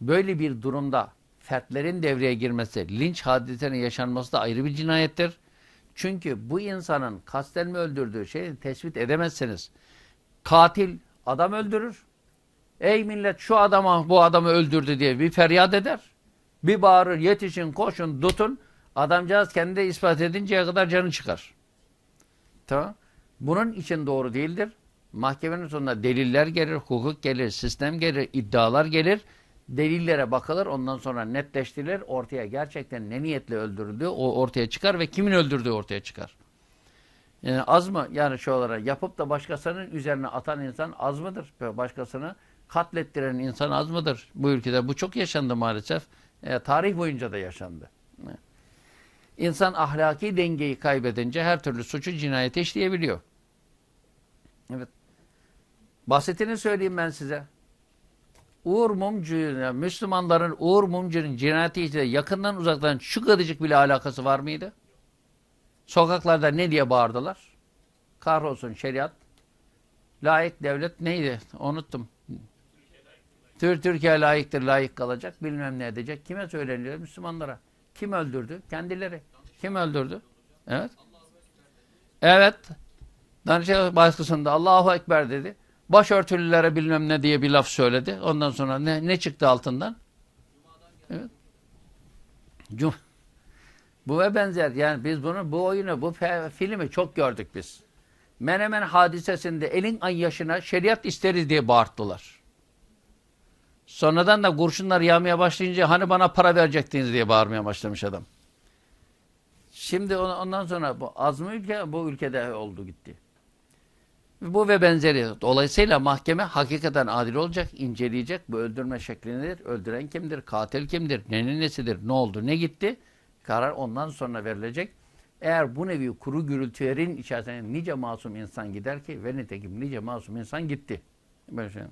Böyle bir durumda fertlerin devreye girmesi, linç hadisesinin yaşanması da ayrı bir cinayettir. Çünkü bu insanın kasten mi öldürdüğü şeyi tespit edemezseniz katil adam öldürür. Ey millet şu adama bu adamı öldürdü diye bir feryat eder. Bir bağırır yetişin koşun tutun. Adamcağız kendi ispat edinceye kadar canı çıkar. Tamam. Bunun için doğru değildir. Mahkemenin sonunda deliller gelir, hukuk gelir, sistem gelir, iddialar gelir. Delillere bakılır, ondan sonra netleştirilir. Ortaya gerçekten ne niyetle öldürüldüğü o ortaya çıkar ve kimin öldürdüğü ortaya çıkar. Yani az mı? Yani şu olarak yapıp da başkasının üzerine atan insan az mıdır? Başkasını katlettiren insan az mıdır? Bu ülkede bu çok yaşandı maalesef. E, tarih boyunca da yaşandı. İnsan ahlaki dengeyi kaybedince her türlü suçu cinayete işleyebiliyor. Evet. Basitini söyleyeyim ben size. Uğur Mumcu, yani Müslümanların Uğur Mumcu'nun cinayeti işte yakından uzaktan şu kadıcık bile alakası var mıydı? Sokaklarda ne diye bağırdılar? Kahrolsun şeriat. Layık devlet neydi? Unuttum. Tür Türkiye layıktır, layık kalacak. Bilmem ne edecek. Kime söyleniyor? Müslümanlara. Kim öldürdü? Kendileri. Kim öldürdü? Evet. Evet. Danışma baskısında Allahu Ekber dedi. Başörtülülere bilmem ne diye bir laf söyledi. Ondan sonra ne, ne çıktı altından? Evet. Cum bu ve benzer. Yani biz bunu, bu oyunu, bu filmi çok gördük biz. Menemen hadisesinde elin ay yaşına şeriat isteriz diye bağırttılar. Sonradan da kurşunlar yağmaya başlayınca hani bana para verecektiniz diye bağırmaya başlamış adam. Şimdi ondan sonra bu azmi ülke bu ülkede oldu gitti. Bu ve benzeri. Dolayısıyla mahkeme hakikaten adil olacak, inceleyecek. Bu öldürme şekli nedir? Öldüren kimdir? Katil kimdir? Nenin nesidir? Ne oldu? Ne gitti? Karar ondan sonra verilecek. Eğer bu nevi kuru gürültülerin içerisinde nice masum insan gider ki ve nitekim nice masum insan gitti. Böyle şey.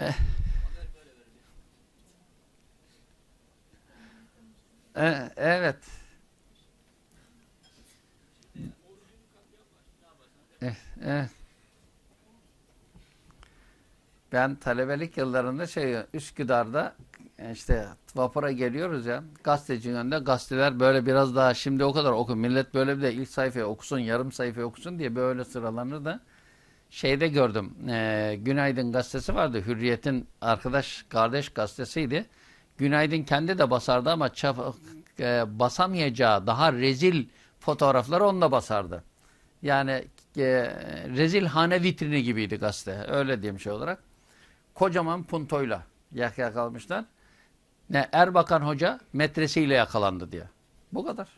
Eh. Eh, evet. Eh, eh. Ben talebelik yıllarında şey Üsküdar'da işte vapura geliyoruz ya gazeteci önünde gazeteler böyle biraz daha şimdi o kadar oku millet böyle bir de ilk sayfayı okusun yarım sayfayı okusun diye böyle sıralanır da şeyde gördüm. E, Günaydın gazetesi vardı. Hürriyet'in arkadaş kardeş gazetesiydi. Günaydın kendi de basardı ama çap, e, basamayacağı daha rezil fotoğrafları onunla basardı. Yani e, rezil hane vitrini gibiydi gazete. Öyle diyeyim şey olarak. Kocaman puntoyla yak yakalamışlar. Ne Erbakan Hoca metresiyle yakalandı diye. Bu kadar.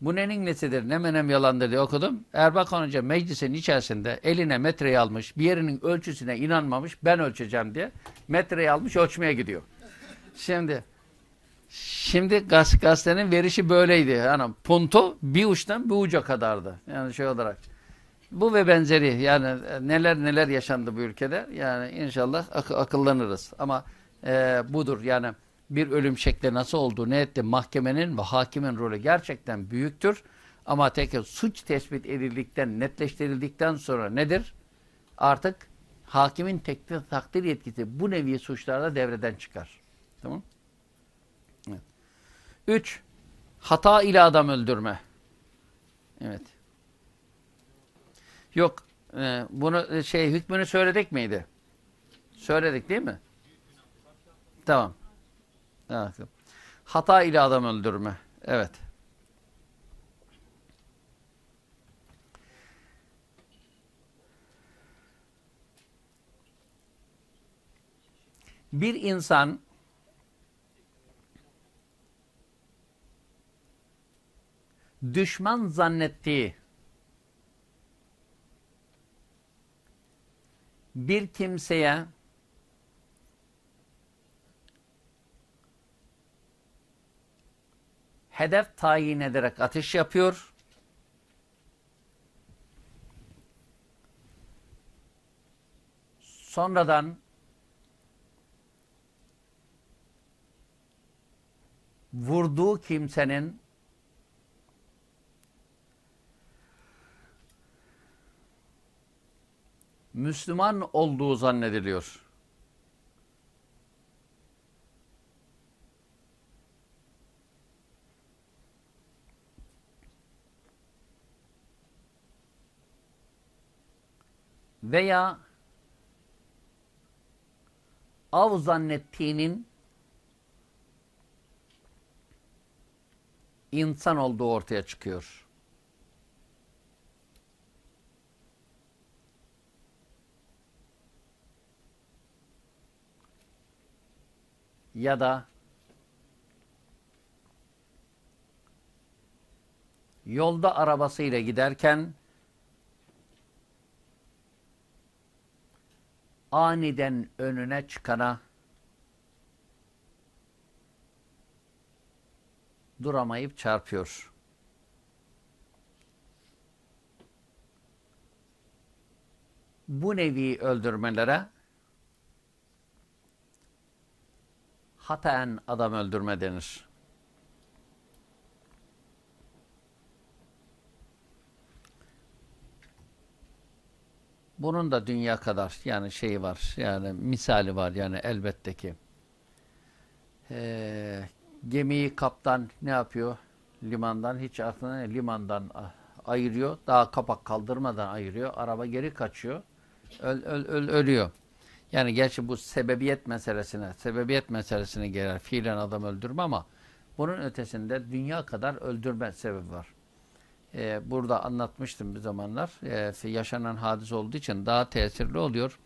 Bu nenin nesidir, ne menem yalandır diye okudum. Erbakan Hoca meclisin içerisinde eline metreyi almış, bir yerinin ölçüsüne inanmamış, ben ölçeceğim diye metreyi almış ölçmeye gidiyor. Şimdi şimdi gaz, gazetenin verişi böyleydi. Yani punto bir uçtan bir uca kadardı. Yani şey olarak. Bu ve benzeri yani neler neler yaşandı bu ülkede. Yani inşallah ak akıllanırız. Ama e, budur yani bir ölüm şekli nasıl oldu, ne etti mahkemenin ve hakimin rolü gerçekten büyüktür. Ama tekrar suç tespit edildikten, netleştirildikten sonra nedir? Artık hakimin tekdir, takdir yetkisi bu nevi suçlarda devreden çıkar. Tamam Evet. Üç, hata ile adam öldürme. Evet. Yok, e, bunu e, şey hükmünü söyledik miydi? Söyledik değil mi? Tamam. Evet. Hata ile adam öldürme. Evet. Bir insan düşman zannettiği bir kimseye hedef tayin ederek ateş yapıyor. Sonradan vurduğu kimsenin Müslüman olduğu zannediliyor. Veya av zannettiğinin insan olduğu ortaya çıkıyor. Ya da yolda arabasıyla giderken aniden önüne çıkana duramayıp çarpıyor. Bu nevi öldürmelere hataen adam öldürme denir. Bunun da dünya kadar yani şeyi var yani misali var yani elbette ki. Ee, gemiyi kaptan ne yapıyor? Limandan hiç aklına? Limandan ayırıyor. Daha kapak kaldırmadan ayırıyor. Araba geri kaçıyor. Öl, öl, öl, ölüyor. Yani gerçi bu sebebiyet meselesine, sebebiyet meselesine gelir. Fiilen adam öldürme ama bunun ötesinde dünya kadar öldürme sebebi var. Ee, burada anlatmıştım bir zamanlar. Ee, yaşanan hadis olduğu için daha tesirli oluyor.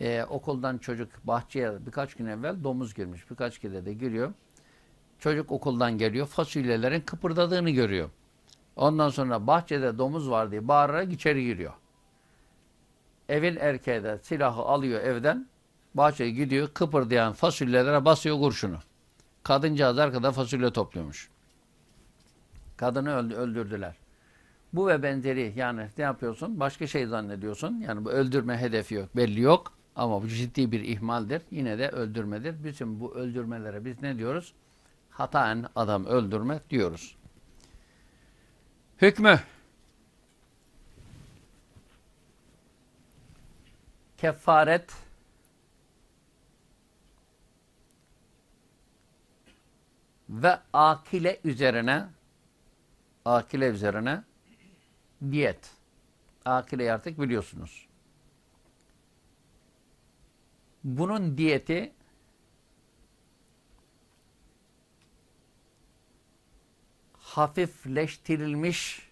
Ee, okuldan çocuk bahçeye birkaç gün evvel domuz girmiş. Birkaç kere de giriyor. Çocuk okuldan geliyor. Fasulyelerin kıpırdadığını görüyor. Ondan sonra bahçede domuz var diye bağırarak içeri giriyor. Evin erkeği de silahı alıyor evden. Bahçeye gidiyor. Kıpırdayan fasulyelere basıyor kurşunu. Kadıncağız arkada fasulye topluyormuş. Kadını öldürdüler. Bu ve benzeri yani ne yapıyorsun? Başka şey zannediyorsun. Yani bu öldürme hedefi yok. Belli yok. Ama bu ciddi bir ihmaldir. Yine de öldürmedir. Bütün bu öldürmelere biz ne diyoruz? hataen adam öldürme diyoruz. Hükmü kefaret ve akile üzerine akile üzerine diyet. Akileyi artık biliyorsunuz. Bunun diyeti hafifleştirilmiş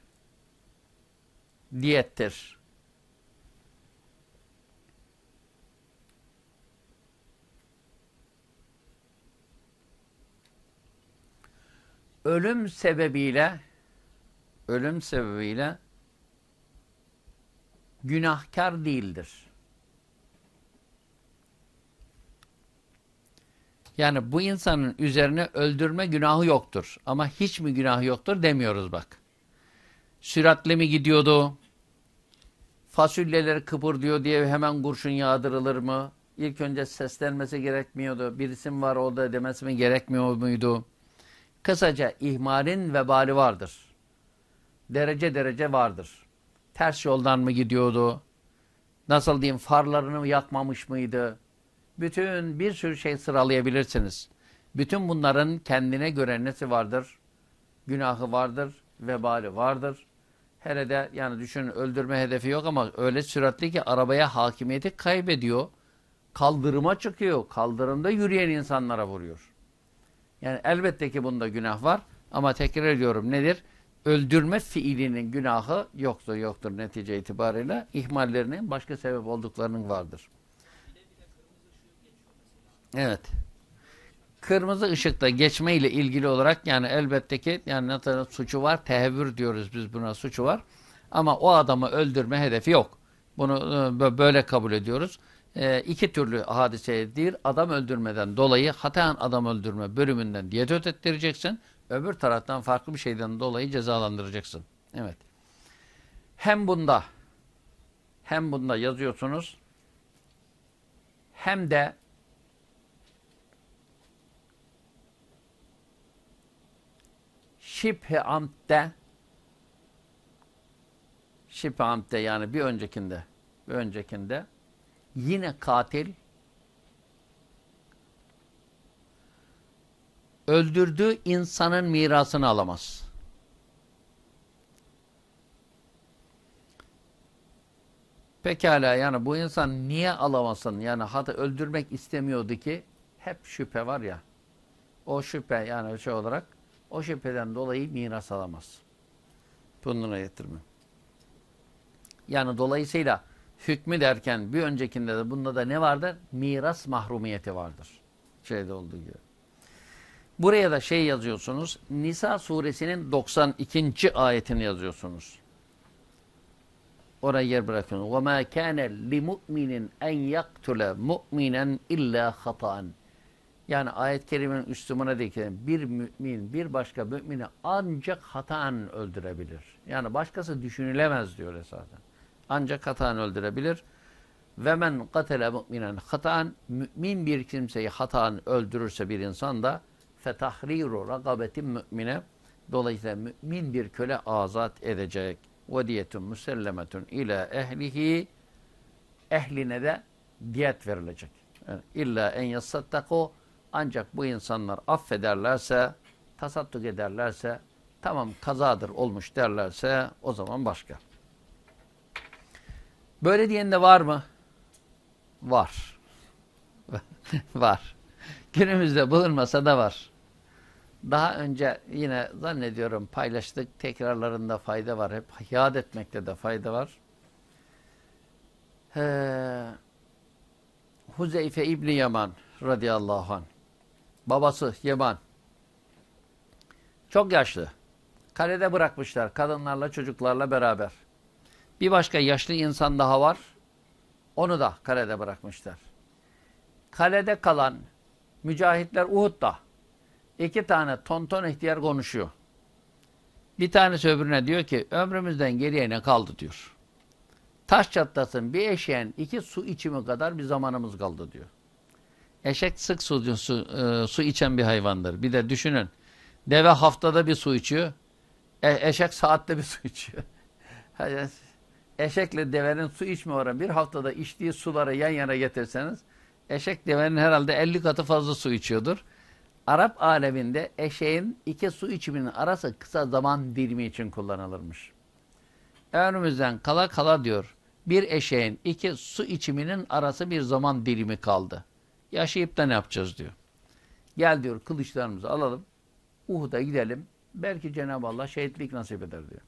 diyettir. Ölüm sebebiyle ölüm sebebiyle günahkar değildir. Yani bu insanın üzerine öldürme günahı yoktur. Ama hiç mi günahı yoktur demiyoruz bak. Süratli mi gidiyordu? Fasulyeleri kıpırdıyor diye hemen kurşun yağdırılır mı? İlk önce seslenmesi gerekmiyordu. Bir isim var orada demesi mi gerekmiyor muydu? Kısaca ihmalin vebali vardır. Derece derece vardır. Ters yoldan mı gidiyordu? Nasıl diyeyim farlarını yakmamış mıydı? bütün bir sürü şey sıralayabilirsiniz. Bütün bunların kendine göre nesi vardır? Günahı vardır, vebali vardır. Hele de yani düşün öldürme hedefi yok ama öyle süratli ki arabaya hakimiyeti kaybediyor. Kaldırıma çıkıyor. Kaldırımda yürüyen insanlara vuruyor. Yani elbette ki bunda günah var ama tekrar ediyorum nedir? Öldürme fiilinin günahı yoktur yoktur netice itibariyle. ihmallerinin başka sebep olduklarının vardır. Evet. Kırmızı ışıkta geçme ile ilgili olarak yani elbette ki yani nasıl suçu var, tehevvür diyoruz biz buna suçu var. Ama o adamı öldürme hedefi yok. Bunu e, böyle kabul ediyoruz. E, iki türlü hadisedir. Adam öldürmeden dolayı hataen adam öldürme bölümünden diyet ödettireceksin. Öbür taraftan farklı bir şeyden dolayı cezalandıracaksın. Evet. Hem bunda hem bunda yazıyorsunuz hem de şibhe amde şibhe amde yani bir öncekinde bir öncekinde yine katil öldürdüğü insanın mirasını alamaz. Pekala yani bu insan niye alamasın? Yani hatta öldürmek istemiyordu ki hep şüphe var ya. O şüphe yani şey olarak o şüpheden dolayı miras alamaz. Bununla getirme. Yani dolayısıyla hükmü derken bir öncekinde de bunda da ne vardır? Miras mahrumiyeti vardır. Şeyde olduğu gibi. Buraya da şey yazıyorsunuz. Nisa suresinin 92. ayetini yazıyorsunuz. Oraya yer bırakıyorsunuz. وَمَا كَانَ لِمُؤْمِنٍ اَنْ يَقْتُلَ مُؤْمِنًا اِلَّا خَطَأً Yani ayet-i kerimenin üslubuna değil bir mümin bir başka mümini ancak hataen öldürebilir. Yani başkası düşünülemez diyor esasen. Ancak hataen öldürebilir. Ve men katele mu'minen hataen mümin bir kimseyi hataen öldürürse bir insan da fetahriru ragabetin mümine dolayısıyla mümin bir köle azat edecek. Ve diyetun musellemetun ila ehlihi ehline de diyet verilecek. Yani illa en yassattaku ancak bu insanlar affederlerse, tasadduk ederlerse, tamam kazadır olmuş derlerse o zaman başka. Böyle diyen de var mı? Var. var. Günümüzde bulunmasa da var. Daha önce yine zannediyorum paylaştık. Tekrarlarında fayda var. Hep yad etmekte de fayda var. Ee, Huzeyfe İbni Yaman radıyallahu anh. Babası Yaman. Çok yaşlı. Kalede bırakmışlar kadınlarla çocuklarla beraber. Bir başka yaşlı insan daha var. Onu da kalede bırakmışlar. Kalede kalan mücahitler Uhud'da. İki tane tonton ihtiyar konuşuyor. Bir tanesi öbürüne diyor ki ömrümüzden geriye ne kaldı diyor. Taş çatlasın bir eşeğin iki su içimi kadar bir zamanımız kaldı diyor. Eşek sık su, su, e, su içen bir hayvandır. Bir de düşünün. Deve haftada bir su içiyor. E, eşek saatte bir su içiyor. Eşekle devenin su içme oranı bir haftada içtiği suları yan yana getirseniz eşek devenin herhalde 50 katı fazla su içiyordur. Arap aleminde eşeğin iki su içiminin arası kısa zaman dilimi için kullanılırmış. Önümüzden kala kala diyor. Bir eşeğin iki su içiminin arası bir zaman dilimi kaldı. Yaşayıp da ne yapacağız diyor. Gel diyor kılıçlarımızı alalım. Uhud'a gidelim. Belki Cenab-ı Allah şehitlik nasip eder diyor.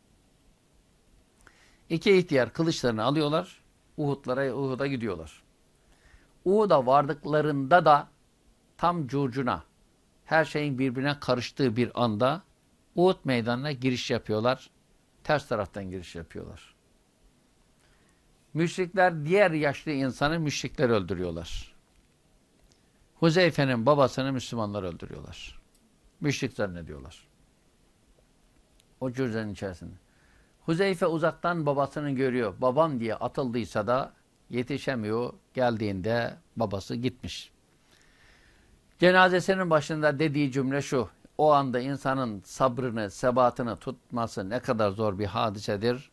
İki ihtiyar kılıçlarını alıyorlar. Uhud'lara Uhud'a gidiyorlar. Uhud'a vardıklarında da tam curcuna her şeyin birbirine karıştığı bir anda Uhud meydanına giriş yapıyorlar. Ters taraftan giriş yapıyorlar. Müşrikler diğer yaşlı insanı müşrikler öldürüyorlar. Huzeyfe'nin babasını Müslümanlar öldürüyorlar. Müşrik zannediyorlar. O cürzenin içerisinde. Huzeyfe uzaktan babasını görüyor. Babam diye atıldıysa da yetişemiyor. Geldiğinde babası gitmiş. Cenazesinin başında dediği cümle şu. O anda insanın sabrını, sebatını tutması ne kadar zor bir hadisedir.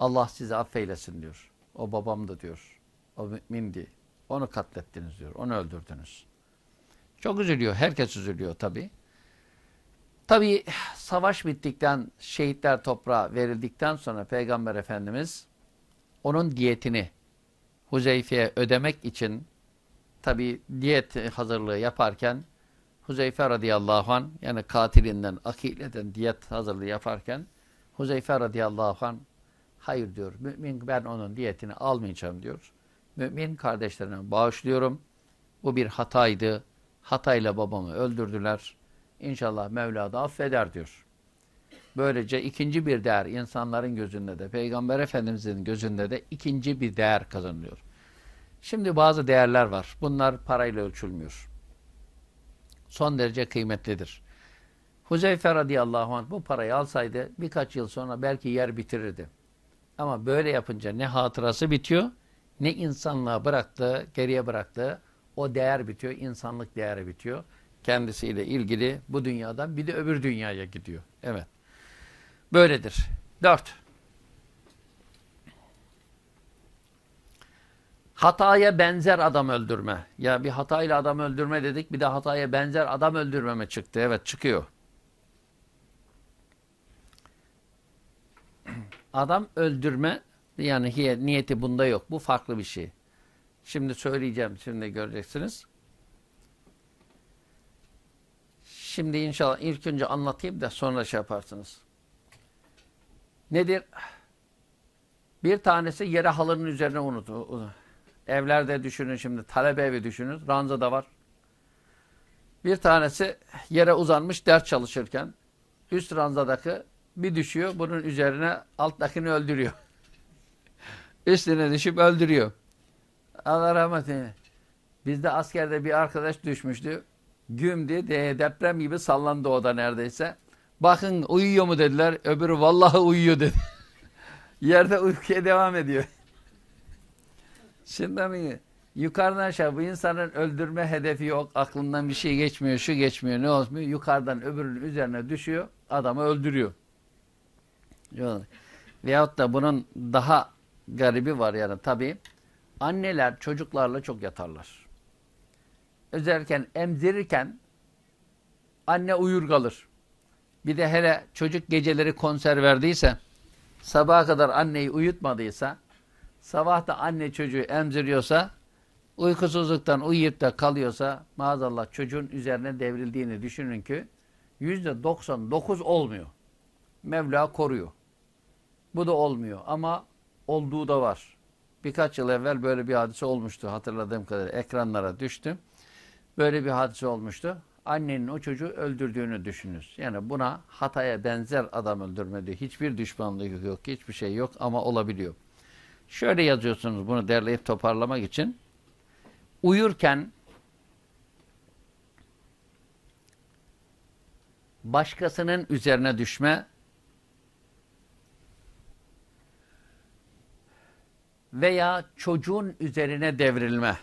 Allah sizi affeylesin diyor. O babamdı diyor. O mümindi. Onu katlettiniz diyor. Onu öldürdünüz. Çok üzülüyor. Herkes üzülüyor tabi. Tabi savaş bittikten, şehitler toprağa verildikten sonra Peygamber Efendimiz onun diyetini Huzeyfe'ye ödemek için tabi diyet hazırlığı yaparken Huzeyfe radıyallahu an yani katilinden, akileden diyet hazırlığı yaparken Huzeyfe radıyallahu an hayır diyor. Mümin ben onun diyetini almayacağım diyor. Mümin kardeşlerine bağışlıyorum. Bu bir hataydı. Hatayla babamı öldürdüler. İnşallah Mevla da affeder diyor. Böylece ikinci bir değer insanların gözünde de, Peygamber Efendimiz'in gözünde de ikinci bir değer kazanılıyor. Şimdi bazı değerler var. Bunlar parayla ölçülmüyor. Son derece kıymetlidir. Huzeyfe radıyallahu anh bu parayı alsaydı birkaç yıl sonra belki yer bitirirdi. Ama böyle yapınca ne hatırası bitiyor, ne insanlığa bıraktığı, geriye bıraktığı o değer bitiyor, insanlık değeri bitiyor. Kendisiyle ilgili bu dünyadan bir de öbür dünyaya gidiyor. Evet. Böyledir. Dört. Hataya benzer adam öldürme. Ya bir hatayla adam öldürme dedik. Bir de hataya benzer adam öldürmeme çıktı. Evet çıkıyor. Adam öldürme yani niyeti bunda yok. Bu farklı bir şey. Şimdi söyleyeceğim. Şimdi göreceksiniz. Şimdi inşallah ilk önce anlatayım da sonra şey yaparsınız. Nedir? Bir tanesi yere halının üzerine unutu. Evlerde düşünün şimdi. Talebe evi düşünün. Ranzada var. Bir tanesi yere uzanmış ders çalışırken üst ranzadaki bir düşüyor. Bunun üzerine alttakini öldürüyor. Üstüne düşüp öldürüyor. Allah rahmet eylesin. Bizde askerde bir arkadaş düşmüştü. Güm diye deprem gibi sallandı o da neredeyse. Bakın uyuyor mu dediler. Öbürü vallahi uyuyor dedi. Yerde uykuya devam ediyor. Şimdi mi? Yukarıdan aşağı bu insanın öldürme hedefi yok. Aklından bir şey geçmiyor, şu geçmiyor, ne olmuyor. Yukarıdan öbürünün üzerine düşüyor. Adamı öldürüyor. Veyahut da bunun daha garibi var yani tabii. Anneler çocuklarla çok yatarlar. Özellikle emzirirken anne uyur kalır. Bir de hele çocuk geceleri konser verdiyse, sabaha kadar anneyi uyutmadıysa, sabah da anne çocuğu emziriyorsa, uykusuzluktan uyuyup da kalıyorsa, maazallah çocuğun üzerine devrildiğini düşünün ki, yüzde 99 olmuyor. Mevla koruyor. Bu da olmuyor ama olduğu da var. Birkaç yıl evvel böyle bir hadise olmuştu hatırladığım kadarıyla. Ekranlara düştü. Böyle bir hadise olmuştu. Annenin o çocuğu öldürdüğünü düşünürüz. Yani buna hataya benzer adam öldürmedi. Hiçbir düşmanlık yok, hiçbir şey yok ama olabiliyor. Şöyle yazıyorsunuz bunu derleyip toparlamak için. Uyurken başkasının üzerine düşme veya çocuğun üzerine devrilme.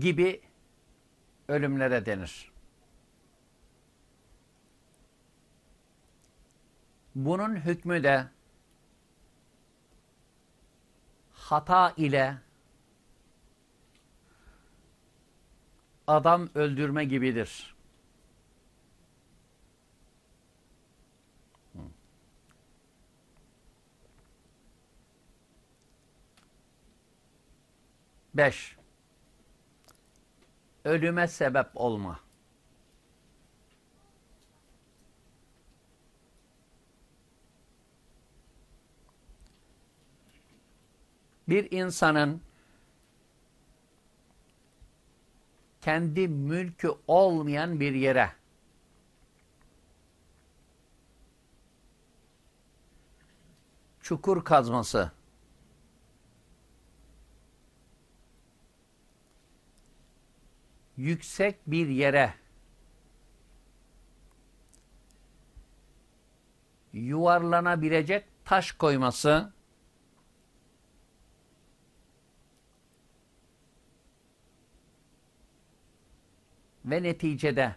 Gibi ölümlere denir. Bunun hükmü de hata ile adam öldürme gibidir. Beş. Ölüme sebep olma. Bir insanın kendi mülkü olmayan bir yere çukur kazması yüksek bir yere yuvarlanabilecek taş koyması ve neticede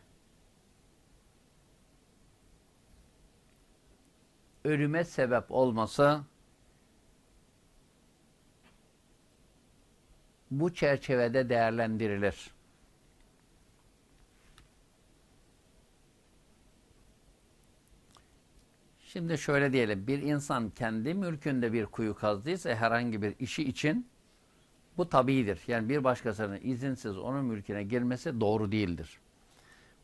ölüme sebep olması bu çerçevede değerlendirilir. Şimdi şöyle diyelim, bir insan kendi mülkünde bir kuyu kazdıysa herhangi bir işi için bu tabidir. Yani bir başkasının izinsiz onun mülküne girmesi doğru değildir.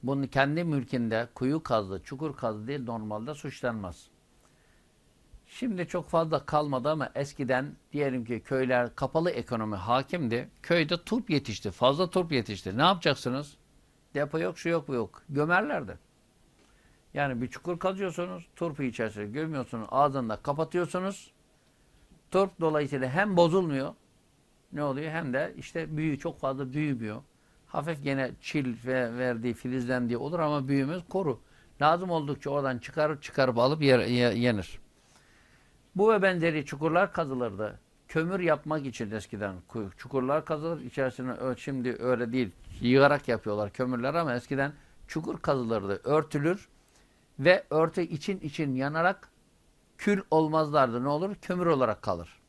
Bunu kendi mülkünde kuyu kazdı, çukur kazdı değil normalde suçlanmaz. Şimdi çok fazla kalmadı ama eskiden diyelim ki köyler kapalı ekonomi hakimdi. Köyde turp yetişti, fazla turp yetişti. Ne yapacaksınız? Depo yok, şu yok, bu yok. Gömerlerdi. Yani bir çukur kazıyorsunuz, turpu içerisine gömüyorsunuz, ağzında kapatıyorsunuz. Turp dolayısıyla hem bozulmuyor, ne oluyor? Hem de işte büyü çok fazla büyümüyor. Hafif gene çil ve verdiği filizlendiği olur ama büyümez koru. Lazım oldukça oradan çıkarıp çıkarıp alıp yer, yenir. Bu ve benzeri çukurlar kazılırdı. Kömür yapmak için eskiden çukurlar kazılır. İçerisine şimdi öyle değil. Yığarak yapıyorlar kömürler ama eskiden çukur kazılırdı. Örtülür ve örtü için için yanarak kül olmazlardı. Ne olur? Kömür olarak kalır.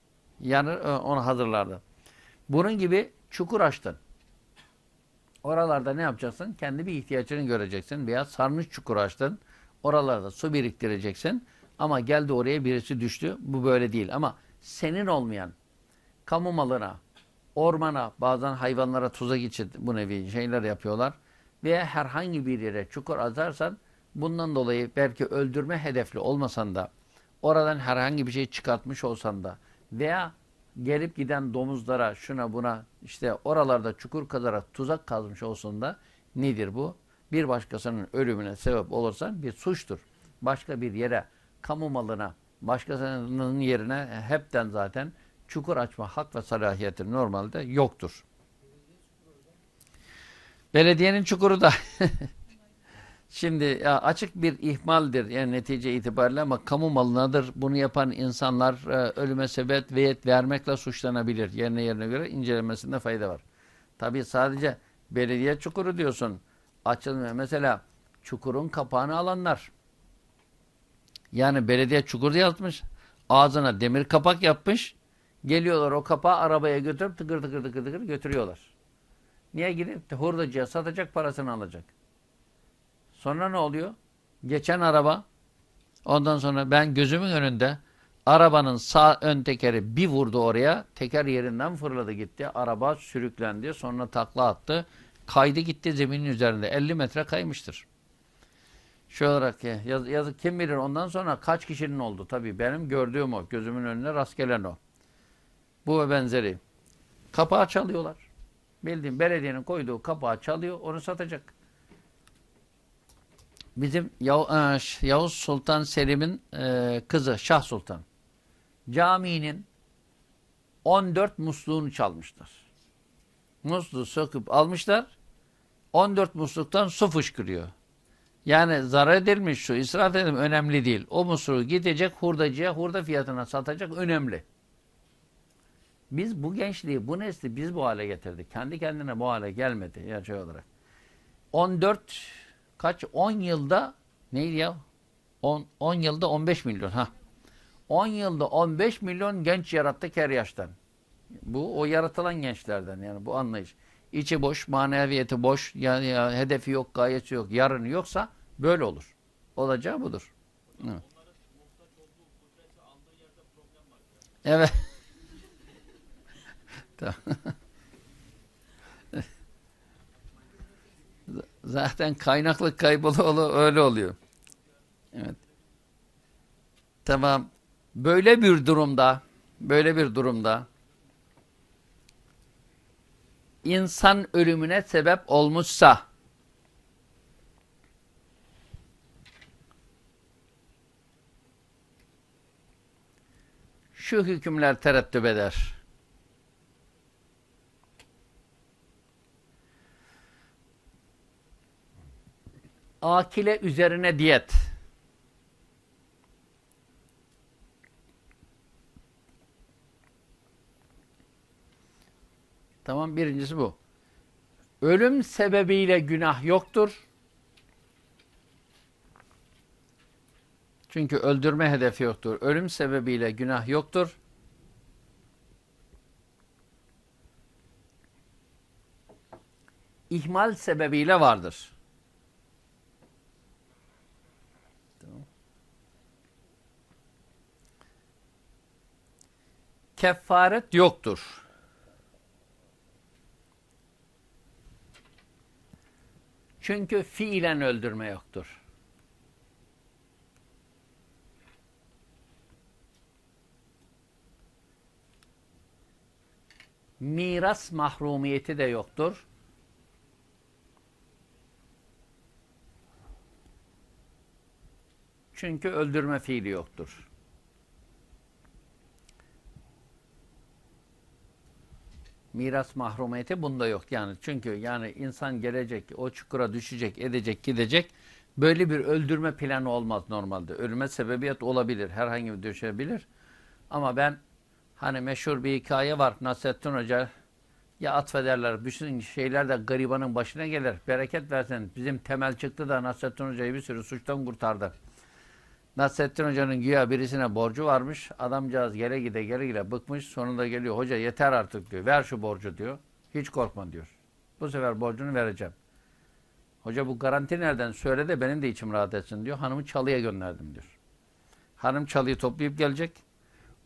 Yanır onu hazırlardı. Bunun gibi çukur açtın. Oralarda ne yapacaksın? Kendi bir ihtiyacını göreceksin. Veya sarnıç çukur açtın. Oralarda su biriktireceksin. Ama geldi oraya birisi düştü. Bu böyle değil. Ama senin olmayan kamu malına, ormana, bazen hayvanlara tuzak için bu nevi şeyler yapıyorlar. Veya herhangi bir yere çukur azarsan bundan dolayı belki öldürme hedefli olmasan da oradan herhangi bir şey çıkartmış olsan da veya gelip giden domuzlara şuna buna işte oralarda çukur kazarak tuzak kazmış olsun da nedir bu? Bir başkasının ölümüne sebep olursan bir suçtur. Başka bir yere, kamu malına, başkasının yerine hepten zaten çukur açma hak ve salahiyeti normalde yoktur. Belediyenin çukuru da Şimdi ya açık bir ihmaldir yani netice itibariyle ama kamu malındadır. Bunu yapan insanlar e, ölüme sebep veyet vermekle suçlanabilir. Yerine yerine göre incelemesinde fayda var. Tabi sadece belediye çukuru diyorsun. Açılmıyor. Mesela çukurun kapağını alanlar. Yani belediye çukur yazmış. Ağzına demir kapak yapmış. Geliyorlar o kapağı arabaya götürüp tıkır tıkır tıkır tıkır götürüyorlar. Niye gidip hurdacıya satacak parasını alacak. Sonra ne oluyor? Geçen araba ondan sonra ben gözümün önünde arabanın sağ ön tekeri bir vurdu oraya. Teker yerinden fırladı gitti. Araba sürüklendi. Sonra takla attı. Kaydı gitti zeminin üzerinde. 50 metre kaymıştır. Şu olarak yaz, yazık kim bilir ondan sonra kaç kişinin oldu. Tabii benim gördüğüm o. Gözümün önüne rast gelen o. Bu ve benzeri. Kapağı çalıyorlar. Bildiğim belediyenin koyduğu kapağı çalıyor. Onu satacak. Bizim e, Yavuz Sultan Selim'in e, kızı Şah Sultan caminin 14 musluğunu çalmışlar. Musluğu söküp almışlar. 14 musluktan su fışkırıyor. Yani zarar edilmiş su, israf edilmiş önemli değil. O musluğu gidecek hurdacıya, hurda fiyatına satacak önemli. Biz bu gençliği, bu nesli biz bu hale getirdik. Kendi kendine bu hale gelmedi gerçek olarak. 14 kaç 10 yılda neydi ya? 10, 10 yılda 15 milyon ha. 10 yılda 15 milyon genç yarattık her yaştan. Bu o yaratılan gençlerden yani bu anlayış. İçi boş, maneviyeti boş, yani ya, hedefi yok, gayesi yok, yarını yoksa böyle olur. Olacağı budur. Evet. Evet. tamam. Zaten kaynaklık kaybolu öyle oluyor. Evet. Tamam. Böyle bir durumda, böyle bir durumda insan ölümüne sebep olmuşsa şu hükümler terettüp eder. Akile üzerine diyet. Tamam birincisi bu. Ölüm sebebiyle günah yoktur. Çünkü öldürme hedefi yoktur. Ölüm sebebiyle günah yoktur. İhmal sebebiyle vardır. Kefaret yoktur. Çünkü fiilen öldürme yoktur. Miras mahrumiyeti de yoktur. Çünkü öldürme fiili yoktur. Miras mahrumiyeti bunda yok. Yani çünkü yani insan gelecek, o çukura düşecek, edecek, gidecek. Böyle bir öldürme planı olmaz normalde. Ölüme sebebiyet olabilir. Herhangi bir düşebilir. Ama ben hani meşhur bir hikaye var. Nasrettin Hoca ya atfederler. Bütün şeyler de garibanın başına gelir. Bereket versin. Bizim temel çıktı da Nasrettin Hoca'yı bir sürü suçtan kurtardı. Nasrettin Hoca'nın güya birisine borcu varmış. Adamcağız gele gide gele gide bıkmış. Sonunda geliyor. Hoca yeter artık diyor. Ver şu borcu diyor. Hiç korkma diyor. Bu sefer borcunu vereceğim. Hoca bu garanti nereden? Söyle de benim de içim rahat etsin diyor. Hanımı çalıya gönderdim diyor. Hanım çalıyı toplayıp gelecek.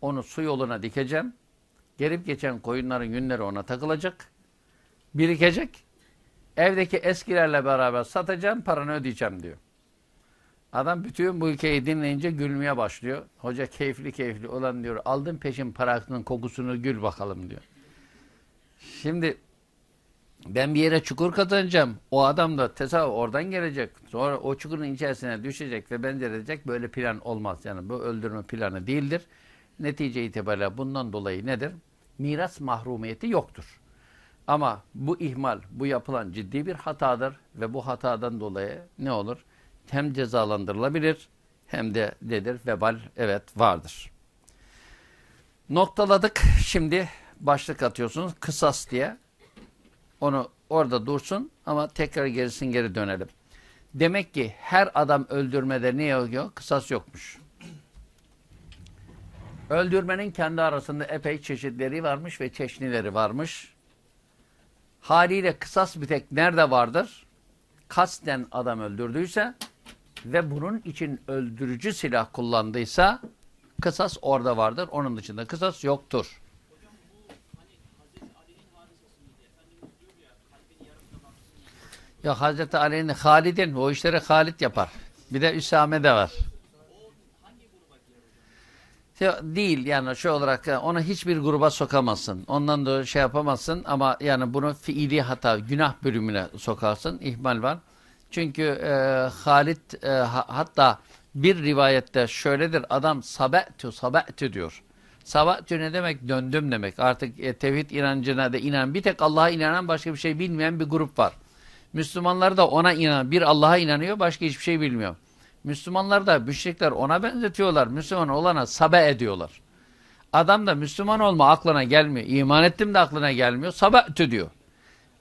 Onu su yoluna dikeceğim. Gelip geçen koyunların yünleri ona takılacak. Birikecek. Evdeki eskilerle beraber satacağım, paranı ödeyeceğim diyor. Adam bütün bu hikayeyi dinleyince gülmeye başlıyor. Hoca keyifli keyifli olan diyor. Aldın peşin parasının kokusunu gül bakalım diyor. Şimdi ben bir yere çukur kazanacağım. O adam da tesavvuf oradan gelecek. Sonra o çukurun içerisine düşecek ve benzer edecek. Böyle plan olmaz. Yani bu öldürme planı değildir. Netice itibariyle bundan dolayı nedir? Miras mahrumiyeti yoktur. Ama bu ihmal, bu yapılan ciddi bir hatadır ve bu hatadan dolayı ne olur? Hem cezalandırılabilir hem de nedir? Vebal evet vardır. Noktaladık. Şimdi başlık atıyorsunuz. Kısas diye. Onu orada dursun ama tekrar gerisin geri dönelim. Demek ki her adam öldürmede ne yok? Kısas yokmuş. Öldürmenin kendi arasında epey çeşitleri varmış ve çeşnileri varmış. Haliyle kısas bir tek nerede vardır? Kasten adam öldürdüyse ve bunun için öldürücü silah kullandıysa kısas orada vardır. Onun dışında kısas yoktur. Ya Hazreti Ali'nin Halid'in o işleri Halid yapar. Bir de Üsame de var. Değil yani şu olarak onu hiçbir gruba sokamazsın. Ondan da şey yapamazsın ama yani bunu fiili hata, günah bölümüne sokarsın. ihmal var. Çünkü e, Halid e, hatta bir rivayette şöyledir. Adam sabetü sabetü diyor. Sabetü ne demek? Döndüm demek. Artık e, tevhid inancına da inan. Bir tek Allah'a inanan başka bir şey bilmeyen bir grup var. Müslümanlar da ona inan. Bir Allah'a inanıyor başka hiçbir şey bilmiyor. Müslümanlar da müşrikler ona benzetiyorlar. Müslüman olana sabe ediyorlar. Adam da Müslüman olma aklına gelmiyor. İman ettim de aklına gelmiyor. Sabetü diyor.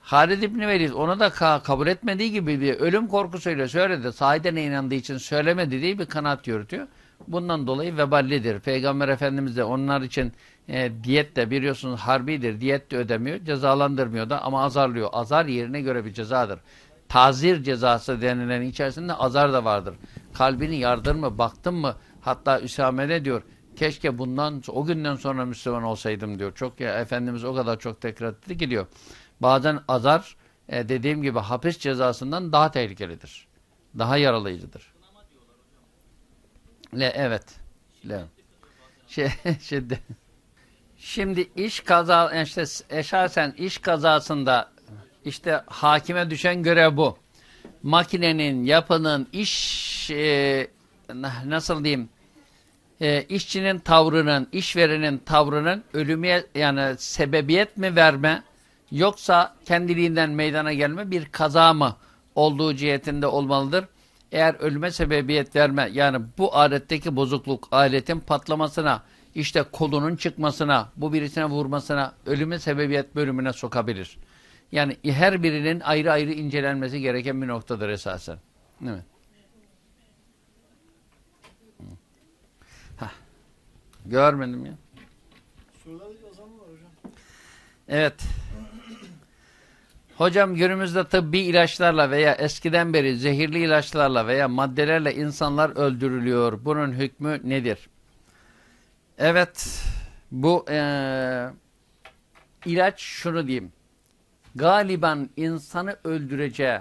Halid İbni Velid onu da ka kabul etmediği gibi bir ölüm korkusuyla söyledi. Sahiden inandığı için söylemedi diye bir kanaat yürütüyor. Bundan dolayı veballidir. Peygamber Efendimiz de onlar için e, diyet de biliyorsunuz harbidir. Diyet de ödemiyor. Cezalandırmıyor da ama azarlıyor. Azar yerine göre bir cezadır. Tazir cezası denilen içerisinde azar da vardır. Kalbini yardın mı, baktın mı? Hatta Üsame ne diyor? Keşke bundan o günden sonra Müslüman olsaydım diyor. Çok ya Efendimiz o kadar çok tekrar etti ki diyor. Bazen azar e, dediğim gibi hapis cezasından daha tehlikelidir. Daha yaralayıcıdır. Le, evet. Le. Şey, şimdi, şimdi iş kaza işte eşasen iş kazasında işte hakime düşen görev bu. Makinenin, yapının, iş e, nasıl diyeyim e, işçinin tavrının, işverenin tavrının ölüme yani sebebiyet mi verme yoksa kendiliğinden meydana gelme bir kaza mı olduğu cihetinde olmalıdır. Eğer ölüme sebebiyet verme yani bu aletteki bozukluk aletin patlamasına işte kolunun çıkmasına bu birisine vurmasına ölüme sebebiyet bölümüne sokabilir. Yani her birinin ayrı ayrı incelenmesi gereken bir noktadır esasen. Evet. Hah. Görmedim ya. Evet. Hocam günümüzde tıbbi ilaçlarla veya eskiden beri zehirli ilaçlarla veya maddelerle insanlar öldürülüyor. Bunun hükmü nedir? Evet, bu e, ilaç şunu diyeyim. Galiban insanı öldüreceği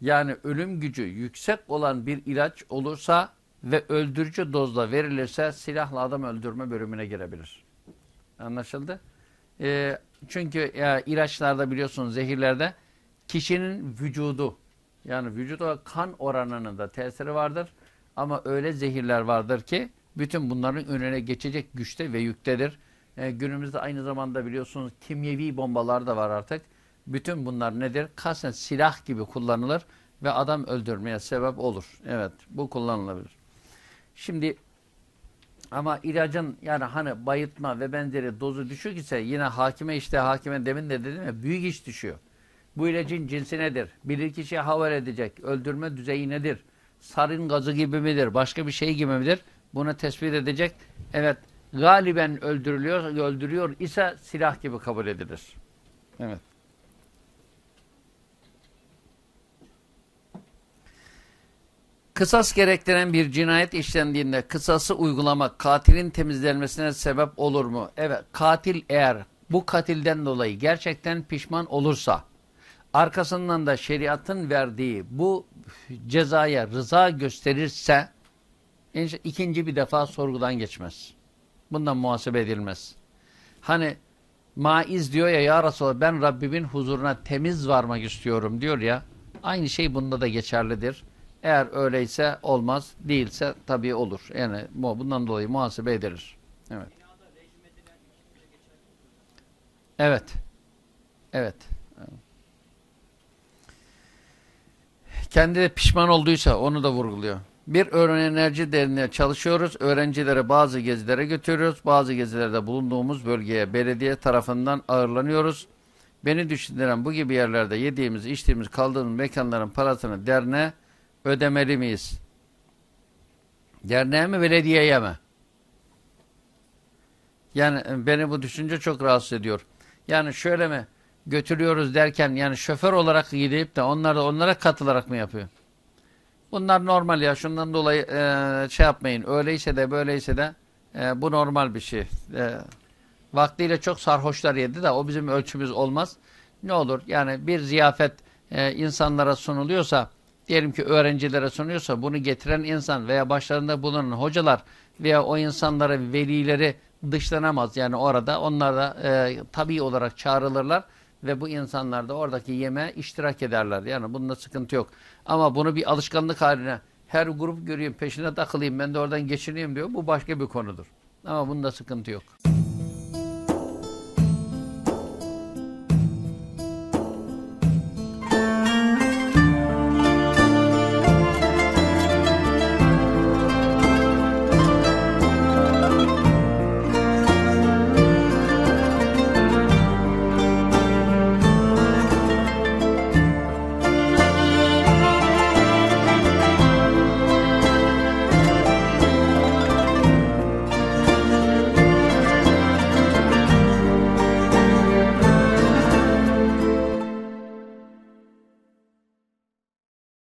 yani ölüm gücü yüksek olan bir ilaç olursa ve öldürücü dozda verilirse silahla adam öldürme bölümüne girebilir. Anlaşıldı? E, çünkü ya, ilaçlarda biliyorsunuz zehirlerde kişinin vücudu yani vücuda kan oranının da tesiri vardır. Ama öyle zehirler vardır ki bütün bunların önüne geçecek güçte ve yüktedir. E, günümüzde aynı zamanda biliyorsunuz kimyevi bombalar da var artık. Bütün bunlar nedir? Kasten silah gibi kullanılır ve adam öldürmeye sebep olur. Evet bu kullanılabilir. Şimdi Ama ilacın yani hani bayıltma ve benzeri dozu düşük ise yine hakime işte hakime demin de dedim ya büyük iş düşüyor. Bu ilacın cinsi nedir? Bilirkişiye havale edecek. Öldürme düzeyi nedir? Sarin gazı gibi midir? Başka bir şey gibi midir? Bunu tespit edecek. Evet galiben öldürülüyor, öldürüyor ise silah gibi kabul edilir. Evet. Kısas gerektiren bir cinayet işlendiğinde kısası uygulamak katilin temizlenmesine sebep olur mu? Evet, katil eğer bu katilden dolayı gerçekten pişman olursa, arkasından da şeriatın verdiği bu cezaya rıza gösterirse, ikinci bir defa sorgudan geçmez. Bundan muhasebe edilmez. Hani Maiz diyor ya ya Resulallah ben Rabbimin huzuruna temiz varmak istiyorum diyor ya. Aynı şey bunda da geçerlidir. Eğer öyleyse olmaz, değilse tabii olur. Yani bundan dolayı muhasebe edilir. Evet. Evet. Evet. Kendi de pişman olduysa onu da vurguluyor. Bir öğrenci derneğine çalışıyoruz. Öğrencilere bazı gezilere götürüyoruz. Bazı gezilerde bulunduğumuz bölgeye belediye tarafından ağırlanıyoruz. Beni düşündüren bu gibi yerlerde yediğimiz, içtiğimiz, kaldığımız mekanların parasını derneğe ödemeli miyiz? Derneğe mi, belediyeye mi? Yani beni bu düşünce çok rahatsız ediyor. Yani şöyle mi götürüyoruz derken yani şoför olarak gidip de onlar da onlara katılarak mı yapıyor? Bunlar normal ya. Şundan dolayı e, şey yapmayın. Öyleyse de böyleyse de e, bu normal bir şey. E, vaktiyle çok sarhoşlar yedi de o bizim ölçümüz olmaz. Ne olur? Yani bir ziyafet e, insanlara sunuluyorsa diyelim ki öğrencilere sunuyorsa bunu getiren insan veya başlarında bulunan hocalar veya o insanların velileri dışlanamaz. Yani orada onlar da e, tabii olarak çağrılırlar ve bu insanlar da oradaki yemeğe iştirak ederler. Yani bunda sıkıntı yok. Ama bunu bir alışkanlık haline her grup göreyim peşine takılayım ben de oradan geçineyim diyor. Bu başka bir konudur. Ama bunda sıkıntı yok.